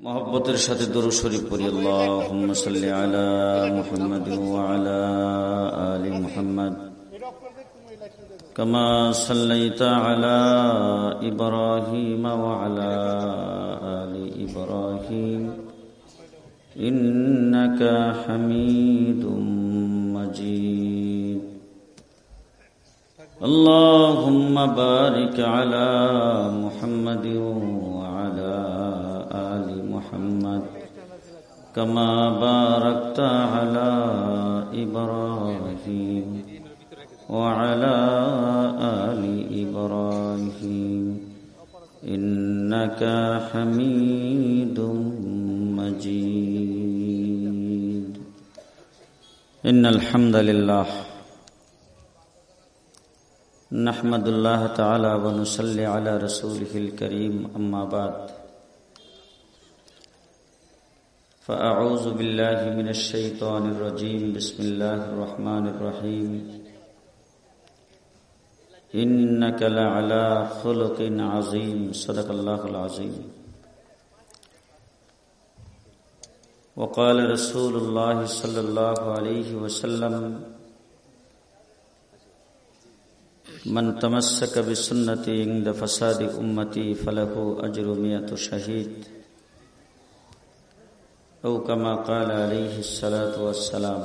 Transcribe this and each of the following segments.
মহব্বতের সাথে দরু শরীফ পড়ি আল্লাহুম্মা সাল্লি আলা মুহাম্মাদ ওয়া আলা আলি মুহাম্মাদ كما صليت على إبراهيم وعلى آل إبراهيم إنك حميد مجيد اللهم بارك على محمد كما باركت على إبراهيم وعلى آل إبراهيم إنك حميد مجيد إن الحمد لله نحمد الله تعالى ونصلي على رسوله الكريم أما بعد فأعوذ بالله من الشيطان الرجيم. بسم الله الرحمن الرحيم. إنك لعلى خلق عظيم. صدق الله العظيم. وقال رسول الله صلى الله عليه وسلم، من تمسك بسنتي عند فساد أمتي فله أجر مئة شهيد. أو كما قال عليه الصلاة والسلام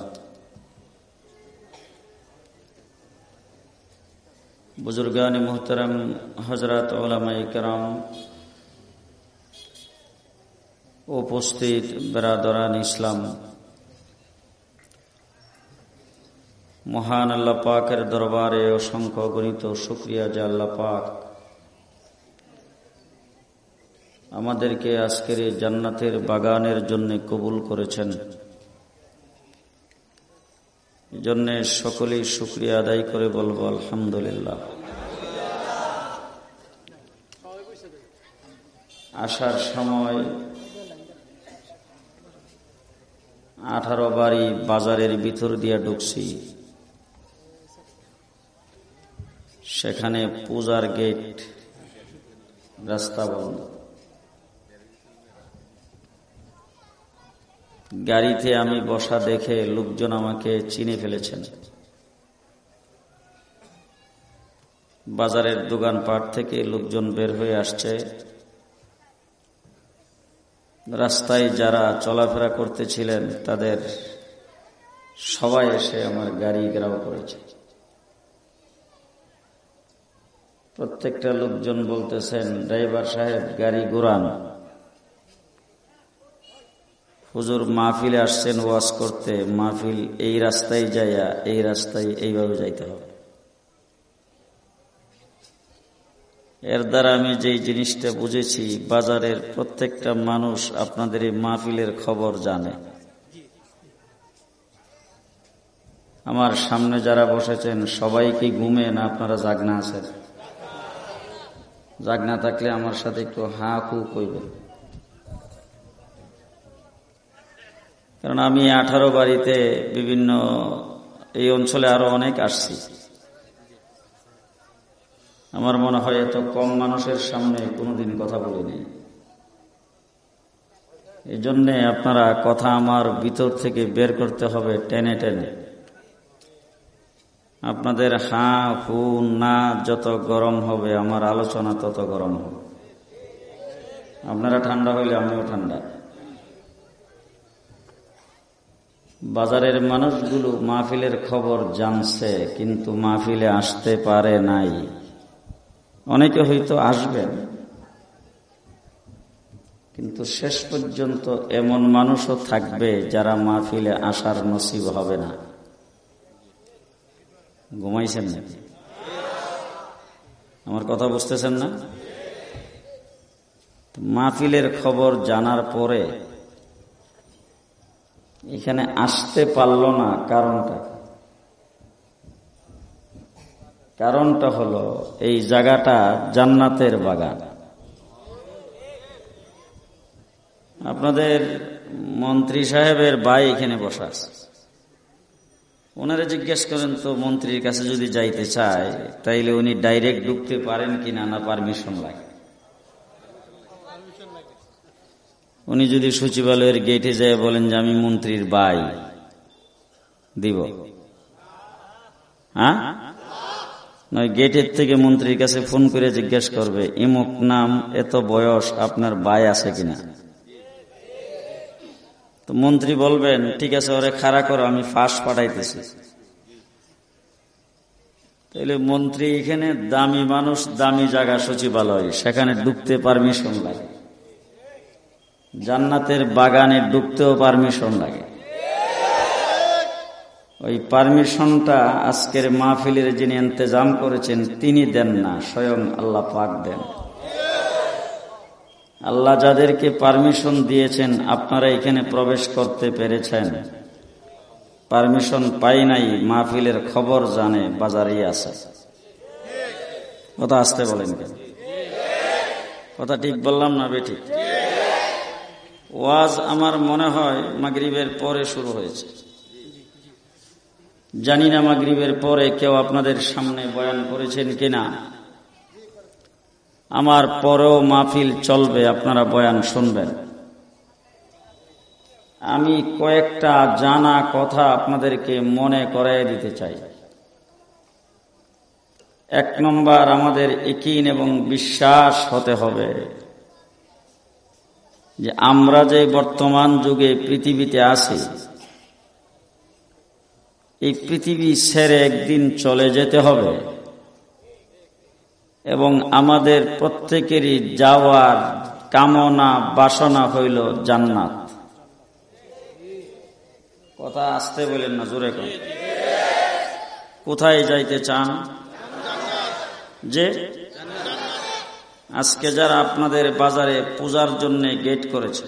বুজুর্গান মোহতারাম হজরত ওলামাই کرام উপস্থিত বেরাদরান ইসলাম মহান আল্লাহ পাকের দরবারে অসংখ্য গণিত শুক্রিয়া যে আল্লাহ পাক আমাদেরকে আজকের এই জান্নাতের বাগানের জন্য কবুল করেছেন। জন্য সকলেই শুক্রিয়া আদায় করে বলব, আলহামদুলিল্লাহ। আসার সময় আঠারো বাড়ি বাজারের ভিতর দিয়ে ঢুকছি। সেখানে পূজার গেট রাস্তা বন্ধ। গাড়িতে আমি বসা দেখে লোকজন আমাকে চিনে ফেলেছেন। বাজারের দোকানপাট থেকে লোকজন বের হয়ে আসছে। রাস্তায় যারা চলাফেরা করতেছিলেন, তাদের সবাই এসে আমার গাড়ি ঘেরাও করেছে। প্রত্যেকটা লোকজন বলতেছেন, ড্রাইভার সাহেব, গাড়ি ঘোরান। হুজুর মাহফিলে আসছেন ওয়াজ করতে, মাহফিল এই রাস্তায় যাইয়া এই রাস্তায় এইভাবে যাইতে হবে। এর দ্বারা আমি যেই জিনিসটা বুঝেছি, বাজারের প্রত্যেকটা মানুষ আপনাদের এই মাহফিলের খবর জানে। আমার সামনে যারা বসেছেন, সবাই কি ঘুমে না আপনারা জাগনা আছেন? জাগনা থাকলে আমার সাথে একটু হা হু কইবেন। কারণ আমি আঠারো বাড়িতে বিভিন্ন এই অঞ্চলে আরও অনেক আসছি। আমার মনে হয় এত কম মানুষের সামনে কোনোদিন কথা বলিনি। এই জন্যে আপনারা কথা আমার ভিতর থেকে বের করতে হবে টেনে টেনে। আপনাদের হা, হু, না যত গরম হবে, আমার আলোচনা তত গরম হবে। আপনারা ঠান্ডা হইলে আমিও ঠান্ডা। বাজারের মানুষগুলো মাহফিলের খবর জানছে, কিন্তু মাহফিলে আসতে পারে নাই। অনেকে হয়তো আসবেন, কিন্তু শেষ পর্যন্ত এমন মানুষও থাকবে যারা মাহফিলে আসার নসিব হবে না। ঘুমাইছেন নাকি? আমার কথা বুঝতেছেন না? মাহফিলের খবর জানার পরে এখানে আসতে পারল না কারণটা কারণটা হলো এই জায়গাটা জান্নাতের বাগান। আপনাদের মন্ত্রী সাহেবের ভাই এখানে বসা আছে। ওনারা জিজ্ঞেস করেন, তো মন্ত্রীর কাছে যদি যাইতে চায়, তাইলে উনি ডাইরেক্ট ঢুকতে পারেন কিনা না পারমিশন লাগে? উনি যদি সচিবালয়ের গেটে যায় বলেন যে আমি মন্ত্রীর বাই দিব। হ্যাঁ? গেটের থেকে মন্ত্রীর কাছে ফোন করে জিজ্ঞেস করবে ইমুক নাম, এত বয়স, আপনার বাই আছে কিনা? তো মন্ত্রী বলবেন, ঠিক আছে, ওরে খাড়া করো, আমি ফাঁস পাঠাইতেছি। তাহলে মন্ত্রী এখানে দামি মানুষ, দামি জায়গা সচিবালয়, সেখানে ঢুকতে পারমিশন লাগে। জান্নাতের বাগানে ঢুকতেও পারমিশন লাগে। ওই পারমিশনটা আজকের মাহফিলের যিনি ইন্তজাম করেছেন, তিনি দেন না, স্বয়ং আল্লাহ পাক দেন। আল্লাহ যাদেরকে পারমিশন দিয়েছেন, আপনারা এখানে প্রবেশ করতে পেরেছেন। পারমিশন পাই নাই, মাহফিলের খবর জানে বাজারেই আছে। কথা আসতে বলেন কথা ঠিক বললাম না বেঠিক? ওয়াজ আমার মনে হয় মাগরিবের পরে শুরু হয়েছে। জানি না মাগরিবের পরে কেউ আপনাদের সামনে বয়ান করেছেন কিনা। আমার পরেও মাহফিল চলবে, আপনারা বয়ান শুনবেন। আমি কয়েকটা জানা কথা আপনাদেরকে মনে করাই দিতে চাই। এক নম্বর, আমাদের একিন এবং বিশ্বাস হতে হবে। যে আমরা যে বর্তমান যুগে পৃথিবীতে আছি, এই পৃথিবী ছেড়ে একদিন চলে যেতে হবে এবং আমাদের প্রত্যেকেরই যাওয়ার কামনা, বাসনা হইল জান্নাত। কথা আসতে বলেন না, জোরে কোথায় যাইতে চান? যে আজকে যারা আপনাদের বাজারে পূজার জন্য গেট করেছে,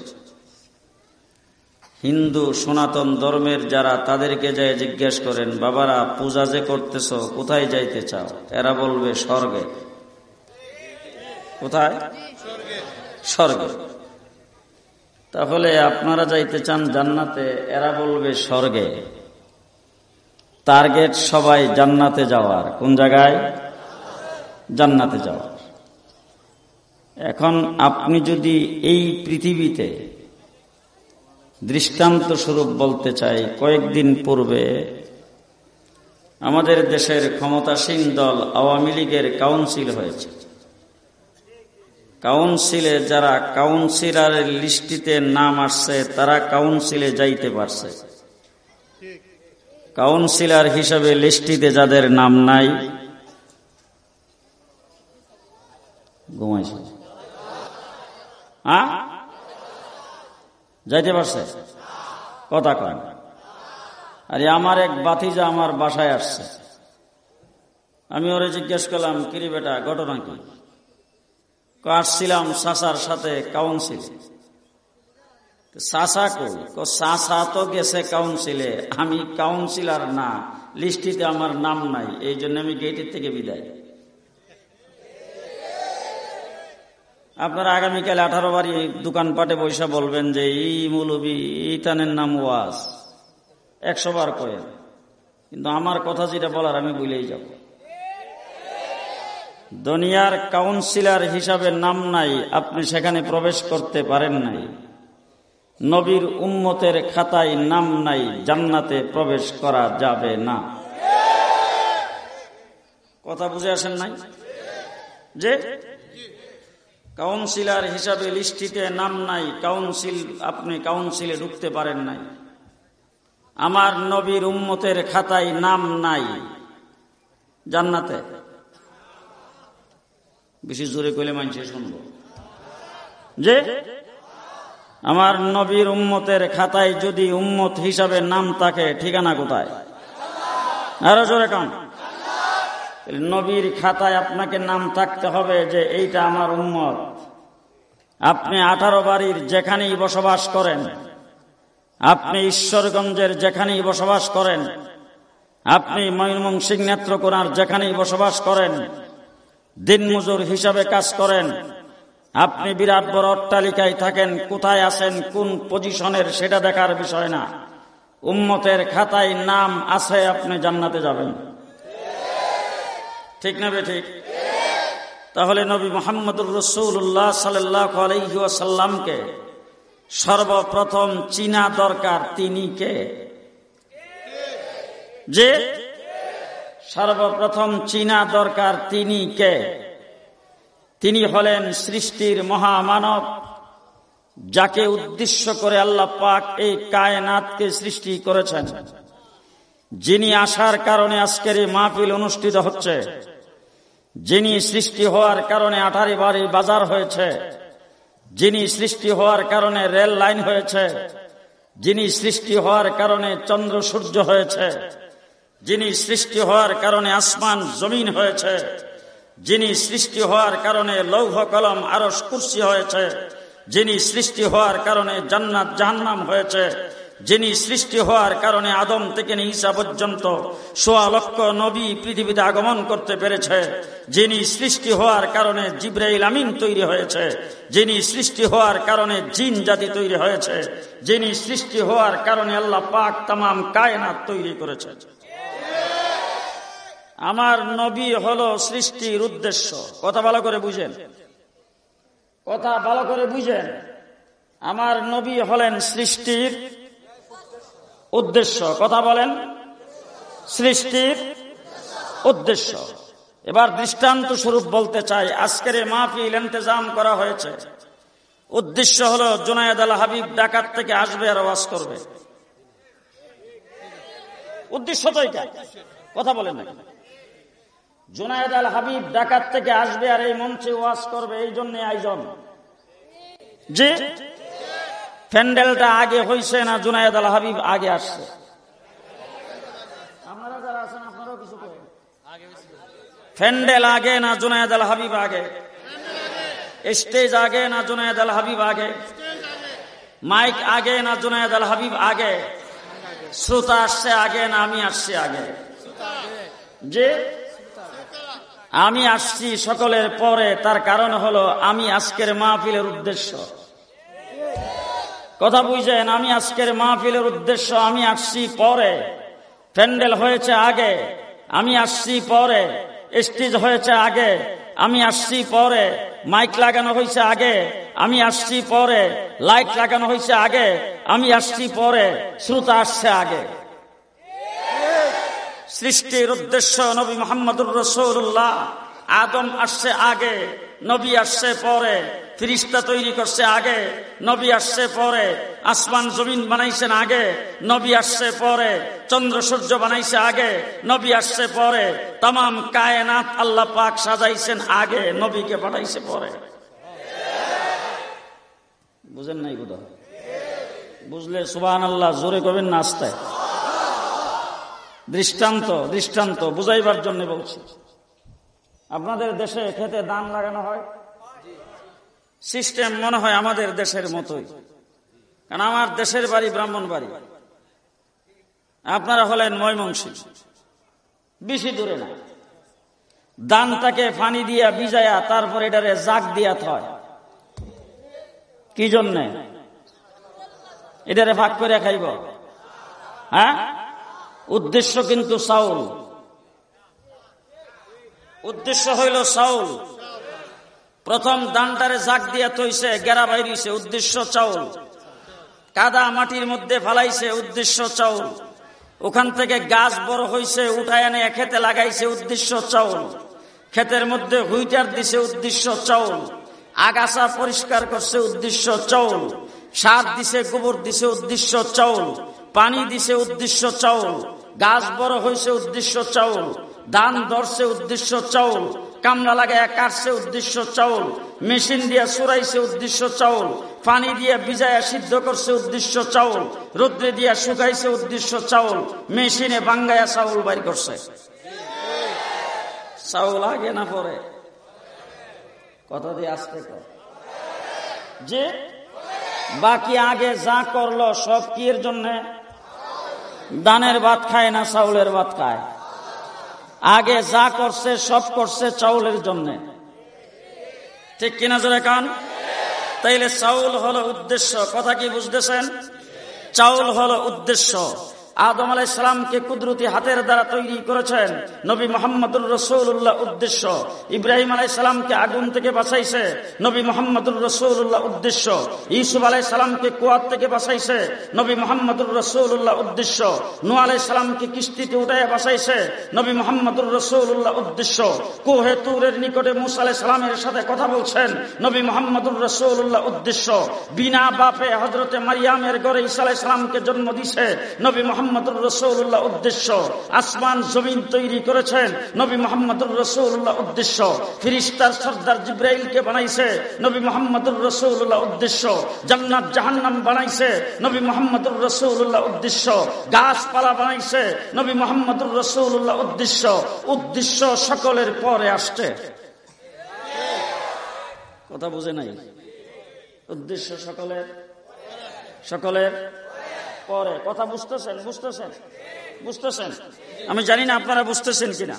হিন্দু সনাতন ধর্মের যারা তাদেরকে যায় জিজ্ঞেস করেন, বাবারা, পূজা যে করতেছ, কোথায় যাইতে চাও? এরা বলবে, স্বর্গে। কোথায়? স্বর্গে। তাহলে আপনারা যাইতে চান জান্নাতে, এরা বলবে, স্বর্গে। টার্গেট সবাই জান্নাতে যাওয়ার। কোন জায়গায়? জান্নাতে যাওয়ার। এখন আপনি যদি এই পৃথিবীতে দৃষ্টান্ত স্বরূপ বলতে চাই, কয়েকদিন পূর্বে আমাদের দেশের ক্ষমতাসীন দল আওয়ামী লীগের কাউন্সিল হয়েছে। কাউন্সিলে যারা কাউন্সিলারের লিস্টিতে নাম আসছে, তারা কাউন্সিলে যাইতে পারছে। কাউন্সিলার হিসাবে লিস্টিতে যাদের নাম নাই, ঘুমাইছে। হ্যাঁ? যাইতে পারছে? কথা কন আরে আমার এক বাতিজা আমার বাসায় আসছে। আমি ওরে জিজ্ঞেস করলাম, কিরি বেটা, ঘটনা কি? আসছিলাম সাসার সাথে কাউন্সিল সাসা কই? কো সাসা তো গেছে কাউন্সিলে আমি কাউন্সিলার না, লিস্টিতে আমার নাম নাই। এই জন্য আমি গেটের থেকে বিদায়। আপনারা আগামীকাল আঠারো বাড়ি দোকানপাটে বৈশা বলবেন যে এই মৌলবী এই তানের নাম ওয়াজ। একশো বার কয়েন কিন্তু আমার কথা যেটা বলার আমি বলেই যাব। দুনিয়ার কাউন্সিলর হিসাবে নাম নাই, আপনি সেখানে প্রবেশ করতে পারেন নাই। নবীর উম্মতের খাতায় নাম নাই, জান্নাতে প্রবেশ করা যাবে না। কথা বুঝে আসেন নাই? যে কাউন্সিলর হিসাবে লিস্টিতে নাম নাই, কাউন্সিল, আপনি কাউন্সিলে ঢুকতে পারেন নাই। আমার নবীর উম্মতের খাতায় নাম নাই। জান্নাতে। বেশি জোরে কইলে মানছে শুনব। যে, আমার নবীর উম্মতের খাতায় যদি উম্মত হিসাবে নাম থাকে, ঠিকানা কোথায়? আরও জোরে কাম নবীর খাতায় আপনাকে নাম থাকতে হবে যে এইটা আমার উম্মত। আপনি আঠারো বাড়ির যেখানেই বসবাস করেন, আপনি ঈশ্বরগঞ্জের যেখানেই বসবাস করেন, আপনি ময়মনসিং নেত্রকোনার যেখানেই বসবাস করেন, দিনমজুর হিসাবে কাজ করেন, আপনি বিরাট বড় অট্টালিকায় থাকেন, কোথায় আছেন, কোন পজিশনের সেটা দেখার বিষয় না। উম্মতের খাতায় নাম আছে, আপনি জান্নাতে যাবেন। ঠিক না বে ঠিক? তাহলে নবী মোহাম্মদুর রসুল্লাহ সাল্লাহ সর্বপ্রথম চীনা দরকার তিনি কে? যে সর্বপ্রথম চীনা দরকার তিনি কে? তিনি হলেন সৃষ্টির মহামানব, যাকে উদ্দেশ্য করে আল্লাহ পাক এই কায়নাতকে সৃষ্টি করেছেন। যিনি আসার কারণে আজকের এই মাহফিল অনুষ্ঠিত হচ্ছে, যিনি সৃষ্টি হওয়ার কারণে আঠারি বাড়ি বাজার হয়েছে, যিনি সৃষ্টি হওয়ার কারণে রেল লাইন হয়েছে, যিনি সৃষ্টি হওয়ার কারণে চন্দ্র সূর্য হয়েছে, যিনি সৃষ্টি হওয়ার কারণে আসমান জমিন হয়েছে, যিনি সৃষ্টি হওয়ার কারণে লৌহ কলম আরস কুর্সি হয়েছে, যিনি সৃষ্টি হওয়ার কারণে জান্নাত, জাহান্নাম হয়েছে যিনি সৃষ্টি হওয়ার কারণে আদম থেকে ঈসা পর্যন্ত সোয়া লক্ষ নবী পৃথিবীতে আগমন করতে পেরেছে, যিনি সৃষ্টি হওয়ার কারণে জিব্রাইল আমিন তৈরি হয়েছে, যিনি সৃষ্টি হওয়ার কারণে জিন জাতি তৈরি হয়েছে, যিনি সৃষ্টি হওয়ার কারণে আল্লাহ পাক তামাম কায়নাত তৈরি করেছে। আমার নবী হলো সৃষ্টির উদ্দেশ্য। কথা ভালো করে বুঝেন। কথা ভালো করে বুঝেন। আমার নবী হলেন সৃষ্টির উদ্দেশ্য। কথা বলেন। সৃষ্টির উদ্দেশ্য। এবার দৃষ্টান্ত স্বরূপ বলতে চাই, আজকের মাহফিল ইন্তজাম করা হয়েছে। উদ্দেশ্য হলো, জুনায়দ আল হাবিব ডাকাত থেকে আসবে আর ওয়াজ করবে। উদ্দেশ্য তো এটা। কথা বলেন না জুনায়দ আল হাবিব ডাকাত থেকে আসবে আর এই মঞ্চে ওয়াজ করবে, এই জন্য আয়োজন। যে প্যান্ডেলটা আগে হয়েছে না জুনায়দ আল হাবিব আগে আসছে? আপনারা যারা আছেন আপনারাও কিছু প্যান্ডেল আগে না জুনায়দ আল হাবিব আগে? স্টেজ আগে না জুনায়দ আল হাবিব আগে? মাইক আগে না জুনায়দ আল হাবিব আগে? শ্রোতা আসছে আগে না আমি আসছি আগে? যে? আমি আসছি সকলের পরে তার কারণ হলো আমি আজকের মাহফিলের উদ্দেশ্য। কথা বুঝেন আমি আজকের মাহফিলের উদ্দেশ্য, আমি আসছি পরে। প্যান্ডেল হয়েছে আগে, আমি আসছি পরে। স্টেজ হয়েছে আগে, আমি আসছি পরে। মাইক লাগানো হয়েছে আগে, আমি আসছি পরে। লাইট লাগানো হয়েছে আগে, আমি আসছি পরে। শ্রোতা আসছে আগে। সৃষ্টির উদ্দেশ্য নবী মোহাম্মদুর রসৌল্লাহ আদম আসছে আগে, নবী আসছে পরে। ফিরিস্তা তৈরি করছে আগে, নবী আসছে পরে, আসমান জমিন বানাইছেন আগে, নবী আসছে পরে, চন্দ্র সূর্য বানাইছে আগে, নবী আসছে পরে তাম কায়নাত আল্লাহ পাক সাজাইছেন আগে, নবীকে পাঠাইছে পরে। বুঝেন নাই বোধ বুঝলে সুবাহ আল্লাহ জোরে করবেন না আস্তায় দৃষ্টান্ত দৃষ্টান্ত, বুঝাইবার জন্য বলছি। আপনাদের দেশে খেতে দান লাগানো হয়? সিস্টেম মনে হয় আমাদের দেশের মতোই। কারণ আমার দেশের বাড়ি ব্রাহ্মণ বাড়ি। আপনারা হলেন ময়মনসিং বেশি দূরে না। দানটাকে ফানি দিয়া বিজায়া, তারপর এটারে জাগ দিয়া থয়। কি জন্যে? এটারে ভাগ করে খাইব। হ্যাঁ? উদ্দেশ্য কিন্তু চাউল। উদ্দেশ্য হইল চাউল। প্রথম দানটারে জাগ দিয়া তৈছে গেরা বাইরিছে, উদ্দেশ্য চাউল। কাদা মাটির মধ্যে ফালাইছে, উদ্দেশ্য চাউল। ওখান থেকে গাছ বড় হয়েছে উঠায় এনে খেতে লাগাইছে, উদ্দেশ্য চাউল। ক্ষেতের মধ্যে হুইটার দিছে, উদ্দেশ্য চাউল। আগাছা পরিষ্কার করছে, উদ্দেশ্য চাউল। সার দিছে, গোবর দিছে, উদ্দেশ্য চাউল। পানি দিছে, উদ্দেশ্য চাউল। গাছ বড় হয়েছে উদ্দেশ্য চাউল। দান ধরছে উদ্দেশ্য চাউল, কামলা লাগায় কাটছে উদ্দেশ্য চাউল, মেশিন দিয়া সুরাইছে উদ্দেশ্য চাউল, পানি দিয়া বিজায়া সিদ্ধ করছে উদ্দেশ্য চাউল, রোদ্রে দিয়া শুকাইছে উদ্দেশ্য চাউল, মেশিনে বাঙ্গায়া চাউল বাইর করছে। চাউল আগে না পরে? কথা দিয়ে আসতে কর যে? বাকি আগে যা করল সব কি এর জন্যে? দানের ভাত খায় না চাউলের ভাত খায়? আগে যা করছে, সব করছে চাউলের জন্য। ঠিক কিনা জোরে কান? তাইলে চাউল হলো উদ্দেশ্য। কথা কি বুঝতেছেন? চাউল হলো উদ্দেশ্য। আদম আলাই সালামকে কুদরতি হাতের দ্বারা তৈরি করেছেন। নবী মোহাম্মদুর রসৌল্লাহ উদ্দেশ্য। ইব্রাহিম আলাই সালামকে আগুন থেকে বাঁচাইছে। নবী মোহাম্মদুর রসৌল্লাহ উদ্দেশ্য। ইসুফ আলাই সালামকে কুয়ার থেকে বাঁচাইছে। নবী মোহাম্মদুর রসৌল্লাহ উদ্দেশ্য। নু আলাই সালামকে কিস্তিতে উঠায় বাঁচাইছে। নবী মোহাম্মদুর রসৌল্লাহ উদ্দেশ্য। কোহে তুরের নিকটে মুসা আলাই সালামের সাথে কথা বলছেন। নবী মোহাম্মদুর রসৌল্লাহ উদ্দেশ্য। বিনা বাপে হজরতে মারিয়ামের গড়ে ইসা আলাই সালামকে জন্ম দিছে। নবী মোহাম্মদুর রসৌল্লাহ উদ্দেশ্য। আসমান জমিন তৈরি করেছেন, নবী মোহাম্মদুর রসৌল্লাহ উদ্দেশ্য। ফিরিস্তার সর্দার বানাইছে, নবী মোহাম্মদুর রসৌল্লাহ উদ্দেশ্য। জান্নাত জাহান্নাম বানাইছে, নবী মোহাম্মদুর রসৌল্লাহ উদ্দেশ্য। গাছপালা বানাইছে, নবী মোহাম্মদুর রসৌল্লাহ উদ্দেশ্য। উদ্দেশ্য সকলের পরে আসছে। কথা বুঝে নাই? উদ্দেশ্য সকলের? সকলের? পরে। কথা বুঝতেছেন? বুঝতেছেন? বুঝতেছেন? আমি জানি না আপনারা বুঝতেছেন কিনা।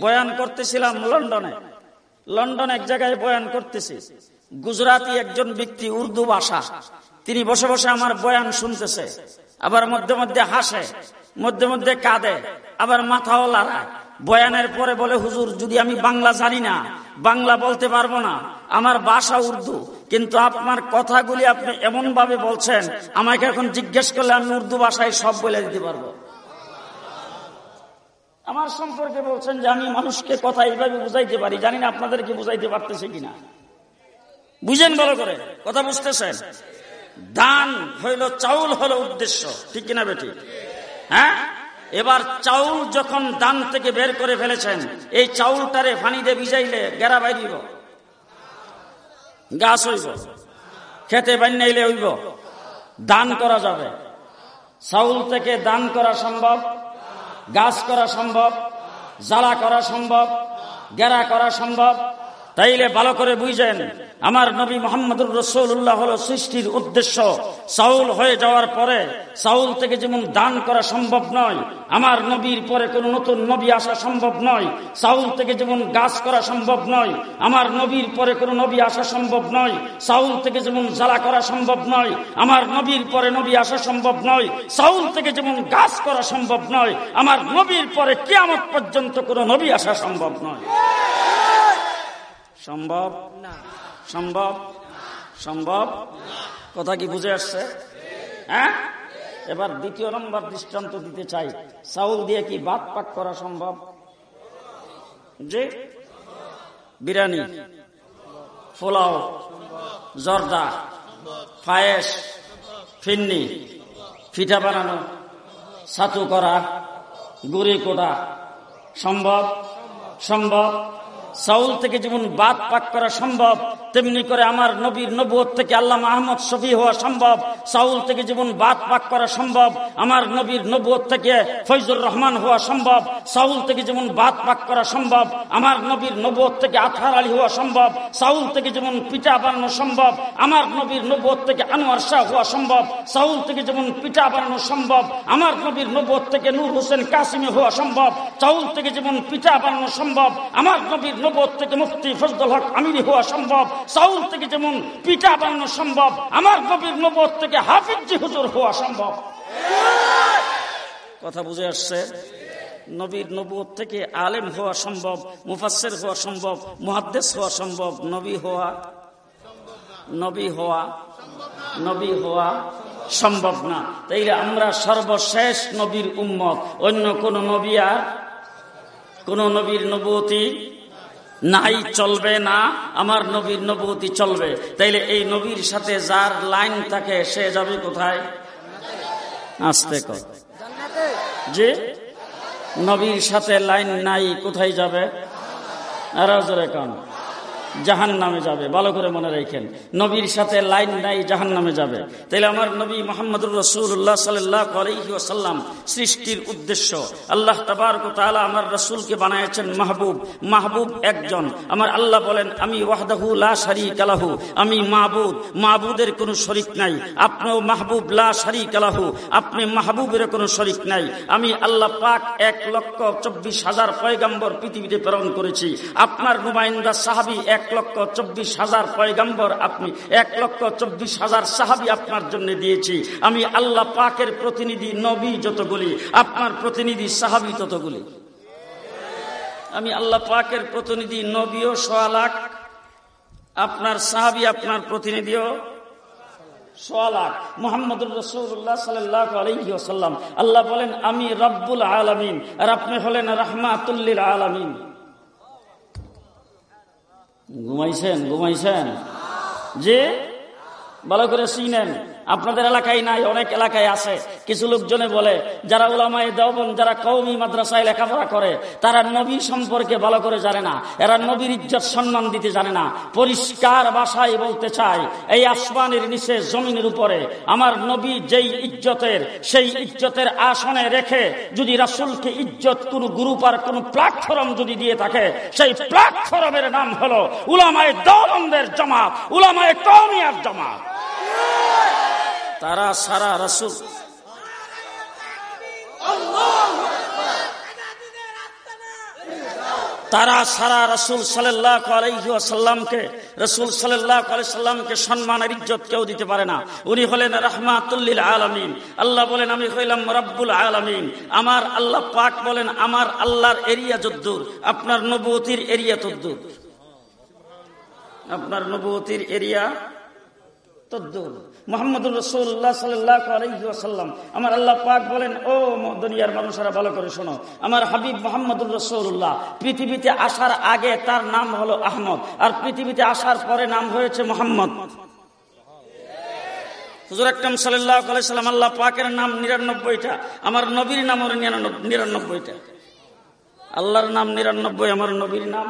বয়ান করতেছিলাম লন্ডনে। লন্ডন এক জায়গায় বয়ান করতেছি। গুজরাটি একজন ব্যক্তি উর্দু ভাষা। তিনি বসে বসে আমার বয়ান শুনতেছে। আবার মধ্যে মধ্যে হাসে, মধ্যে মধ্যে কাঁদে, আবার মাথাও লড়ায়। বয়ানের পরে বলে, হুজুর, যদি আমি বাংলা জানি না, বাংলা বলতে পারব না। আমার বাসা উর্দু কিন্তু আপনার কথাগুলি আপনি এমন ভাবে বলছেন, আমাকে এখন জিজ্ঞেস করলে আমি উর্দু ভাষায় সব বলে দিতে পারব। আমার সম্পর্কে বলছেন যে আমি মানুষকে কথা এইভাবে বুঝাইতে পারি, জানি না আপনাদেরকে বুঝাইতে পারতেছে কিনা। বুঝেন ভালো করে, কথা বুঝতেছেন? দান হইল, চাউল হলো উদ্দেশ্য, ঠিক কিনা বেটি হ্যাঁ? এবার চাউল যখন দান থেকে বের করে ফেলেছেন, এই চাউলটারে ফানিতে ভিজাইলে গেরা বাইরিব। গাছ হইব। খেতে বান্যাইলে হইব। দান করা যাবে। চাউল থেকে দান করা সম্ভব, গাছ করা সম্ভব, জ্বালা করা সম্ভব, গেরা করা সম্ভব তাইলে ভালো করে বুঝেন, আমার নবী মোহাম্মদুর রসৌল্লাহ হল সৃষ্টির উদ্দেশ্য। সাউল হয়ে যাওয়ার পরে, সাউল থেকে যেমন দান করা সম্ভব নয়, আমার নবীর পরে কোন নতুন নবী আসা সম্ভব নয়, সাউল থেকে যেমন গাছ করা সম্ভব নয়, আমার নবীর পরে কোন নবী আসা সম্ভব নয়, সাউল থেকে যেমন জ্বালা করা সম্ভব নয়, আমার নবীর পরে নবী আসা সম্ভব নয় চাউল থেকে যেমন গাছ করা সম্ভব নয়, আমার নবীর পরে কেয়ামত পর্যন্ত কোন নবী আসা সম্ভব নয়। সম্ভব? সম্ভব? সম্ভব? কথা কি বুঝে আসছে? হ্যাঁ? এবার দ্বিতীয় নম্বর দৃষ্টান্ত দিতে চাই। চাউল দিয়ে কি বাদ পাক করা সম্ভব? যে বিরিয়ানি, পোলাও, জর্দা, পায়েস, ফিন্নি, পিঠা বানানো, ছাতু করা গুড়ি কোটা। সম্ভব? সম্ভব? চাউল থেকে যেমন বাদ পাক করা সম্ভব তেমনি করে আমার নবীর নবুয় থেকে আল্লাহ আহমদ শফি হওয়া সম্ভব, সাউল থেকে যেমন বাদ পাক করা সম্ভব, আমার নবীর নবুয় থেকে ফৈজুর রহমান হওয়া সম্ভব, সাউল থেকে যেমন বাদ পাক করা সম্ভব, আমার নবীর নবুয় থেকে আঠার আলী হওয়া সম্ভব, সাউল থেকে যেমন পিঠা বানানো সম্ভব, আমার নবীর নবুয় থেকে আনোয়ার শাহ হওয়া সম্ভব, সাউল থেকে যেমন পিঠা বানানো সম্ভব, আমার নবীর নবুয় থেকে নূর হোসেন কাসিমে হওয়া সম্ভব চাউল থেকে যেমন পিঠা বানানো সম্ভব, আমার নবীর নবুয় থেকে মুফতি ফজদুল হক আমিরি হওয়া সম্ভব চাউল থেকে যেমন পিঠা বানানো সম্ভব, আমার নবীর নবদ থেকে হাফিজি হুজুর হওয়া সম্ভব। কথা বুঝে আসছে? নবীর নবুয় থেকে আলেম হওয়া সম্ভব মুফাসের হওয়া সম্ভব মহাদ্দেশ হওয়া সম্ভব, নবী হওয়া নবী হওয়া নবী হওয়া সম্ভব না। তাইলে আমরা সর্বশেষ নবীর উম্মত, অন্য কোন নবী আর কোন নবীর নবতী নাই চলবে না, আমার নবীর নবতি চলবে। তাইলে এই নবীর সাথে যার লাইন থাকে, সে যাবে কোথায়? আসতে যে নবীর সাথে লাইন নাই, কোথায় যাবে? আর কন। জাহান নামে যাবে, ভালো করে মনে রাখেন। নবীর সাথে লাইন নাই জাহান নামে যাবে। তাইলে আমার নবী মোহাম্মদুর রসুল্লাহ সাল্লাম সৃষ্টির উদ্দেশ্য, আল্লাহ তাবার আমার রসুলকে বানাইছেন মাহবুব। মাহবুব একজন। আমার আল্লাহ বলেন, আমি ওয়াহদাহু লা শারিক আলাহু আমি মাহবুদ মাহবুদের কোনো শরিক নাই। আপনিও মাহবুব লা শারিক আলাহু আপনি মাহবুবের কোনো শরিক নাই। আমি আল্লাহ পাক এক লক্ষ চব্বিশ হাজার পয়গাম্বর পৃথিবীতে প্রেরণ করেছি। আপনার নুমাইন্দা সাহাবি এক এক লক্ষ চব্বিশ হাজার পয়গাম্বর আপনি, এক লক্ষ চব্বিশ হাজার সাহাবি আপনার জন্য দিয়েছি। আমি আল্লাহ পাকের প্রতিনিধি, নবী যতগুলি, আপনার প্রতিনিধি, সাহাবি ততগুলি। আমি আল্লাহ পাকের প্রতিনিধি, নবীও সোয়া লাখ, আপনার সাহাবি, আপনার প্রতিনিধিও সোয়া আল্লাহ বলেন, আমি রব্বুল আলমিন। আর আপনি হলেন রহমাতুল্লিল আলমিন। ঘুমাইছেন ঘুমাইছেন। যে ভালো করে চিনেন আপনাদের এলাকায় নাই, অনেক এলাকায় আছে। কিছু লোকজনে বলে, যারা ওলামায় দেওবন যারা কৌমি মাদ্রাসায় লেখাপড়া করে, তারা নবী সম্পর্কে ভালো করে জানে না। এরা নবীর ইজ্জত সম্মান দিতে জানে না। পরিষ্কার বাসায় বলতে চায়, এই আসমানের নিচে, জমিনের উপরে, আমার নবী যেই ইজ্জতের, সেই ইজ্জতের আসনে রেখে যদি রাসুলকে ইজ্জত কোন গ্রুপ আর কোন প্ল্যাটফর্ম যদি দিয়ে থাকে, সেই প্ল্যাটফর্মের নাম হলো উলামায় দলন্দের জমাত, উলামায় কৌমিয়ার জমাত। তারা সারা রসুল। তারা সারা রসুল সাল্লাহ রসুল সাল্লাহ সাল্লামকে সম্মানের ইজ্জত কেউ দিতে পারে না। উনি হলেন রহমাতুল্লিল আলমিন। আল্লাহ বলেন, আমি হইলাম রব্বুল আলমিন। আমার আল্লাহ পাক বলেন, আমার আল্লাহর এরিয়া যদ্দুর, আপনার নবতির এরিয়া তদ্দুর। আপনার নবতির এরিয়া তদ্দুর। মোহাম্মদুর রসুল্লাহ সাল্লাম আমার আল্লাহ পাক বলেন, ও দুনিয়ার মানুষেরা ভালো করে শোনো। আমার হাবিব মোহাম্মদুর রসুল্লাহ পৃথিবীতে আসার আগে তার নাম হলো আহমদ, আর পৃথিবীতে আসার পরে নাম হয়েছে মোহাম্মদ। সাল্লাহ আল্লাহ পাকের নাম নিরানব্বইটা, আমার নবীর নাম নিরানব্বইটা। আল্লাহর নাম নিরানব্বই, আমার নবীর নাম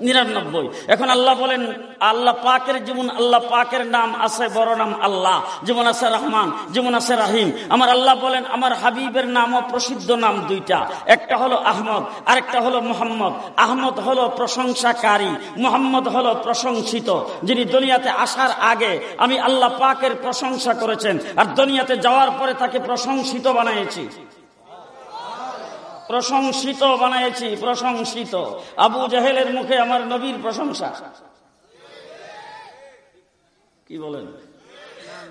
নিরানব্বই। এখন আল্লাহ বলেন, আল্লাহ পাকের যেমন আল্লাহ পাকের নাম আছে, বড় নাম আল্লাহ। যেমন আছে রহমান যেমন আছে রাহিম। আমার আল্লাহ বলেন, আমার হাবিবের নামও প্রসিদ্ধ নাম দুইটা। একটা হলো আহমদ, আরেকটা হলো মোহাম্মদ। আহমদ হলো প্রশংসাকারী, মোহাম্মদ হলো প্রশংসিত। যিনি দুনিয়াতে আসার আগে আমি আল্লাহ পাকের প্রশংসা করেছেন, আর দুনিয়াতে যাওয়ার পরে তাকে প্রশংসিত বানিয়েছি। প্রশংসিত বানাইছি প্রশংসিত। আবু জাহেলের মুখে আমার নবীর প্রশংসা। কি বলেন?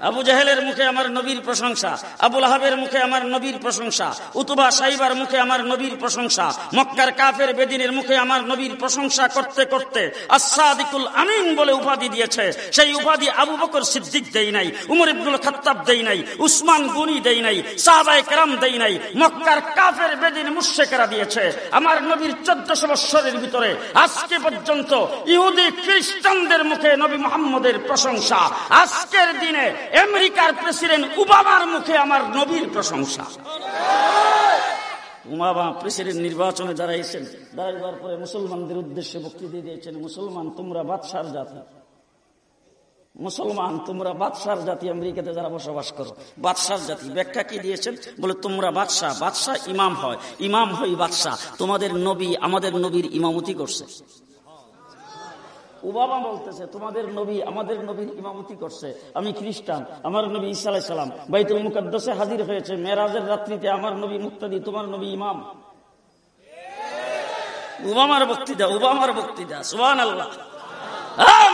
আবু জাহেলের মুখে আমার নবীর প্রশংসা আবুল আহাবের মুখে আমার নবীর প্রশংসা, উতুবা সাইবার মুখে আমার নবীর প্রশংসা, মক্কার কাফের বেদিনের মুখে আমার নবীর প্রশংসা করতে করতে আসাদিকুল আমিন বলে উপাধি দিয়েছে। সেই উপাধি আবু বকর সিদ্দিক দেই নাই, উমর ইবনুল খাত্তাব দেই নাই, উসমান গুনি দেই নাই সাহাবাই কেরাম দেই নাই, মক্কার কাফের বেদিন মুশেকেরা দিয়েছে। আমার নবীর চোদ্দশো বৎসরের ভিতরে আজকে পর্যন্ত ইহুদি খ্রিস্টানদের মুখে নবী মোহাম্মদের প্রশংসা। আজকের দিনে আমেরিকার প্রেসিডেন্ট ওবামার মুখে আমার নবীর প্রশংসা। উমাবা প্রেসিডেন্ট নির্বাচনে দাঁড়াইছেন দাঁড়াইবার পরে মুসলমানদের উদ্দেশ্যে বক্তৃতা দিয়েছেন, মুসলমান তোমরা বাদশার জাতি। মুসলমান তোমরা বাদশার জাতি, আমেরিকাতে যারা বসবাস করো, বাদশার জাতি। ব্যাখ্যা কি দিয়েছেন? বলে, তোমরা বাদশাহ বাদশাহ ইমাম হয় ইমাম হয় বাদশাহ। তোমাদের নবী, আমাদের নবীর ইমামতি করছে। ওবামা বলতেছে, তোমাদের নবী, আমাদের নবীর ইমামতি করছে। আমি খ্রিস্টান, আমার নবী ইসা সালাম। বাইতুল মুকাদ্দসে হাজির হয়েছে। মেরাজের রাত্রিতে আমার নবী মুক্তাদি, তোমার নবী ইমাম। ওবামার বক্তৃতা ওবামার বক্তৃতা সুবান আল্লাহ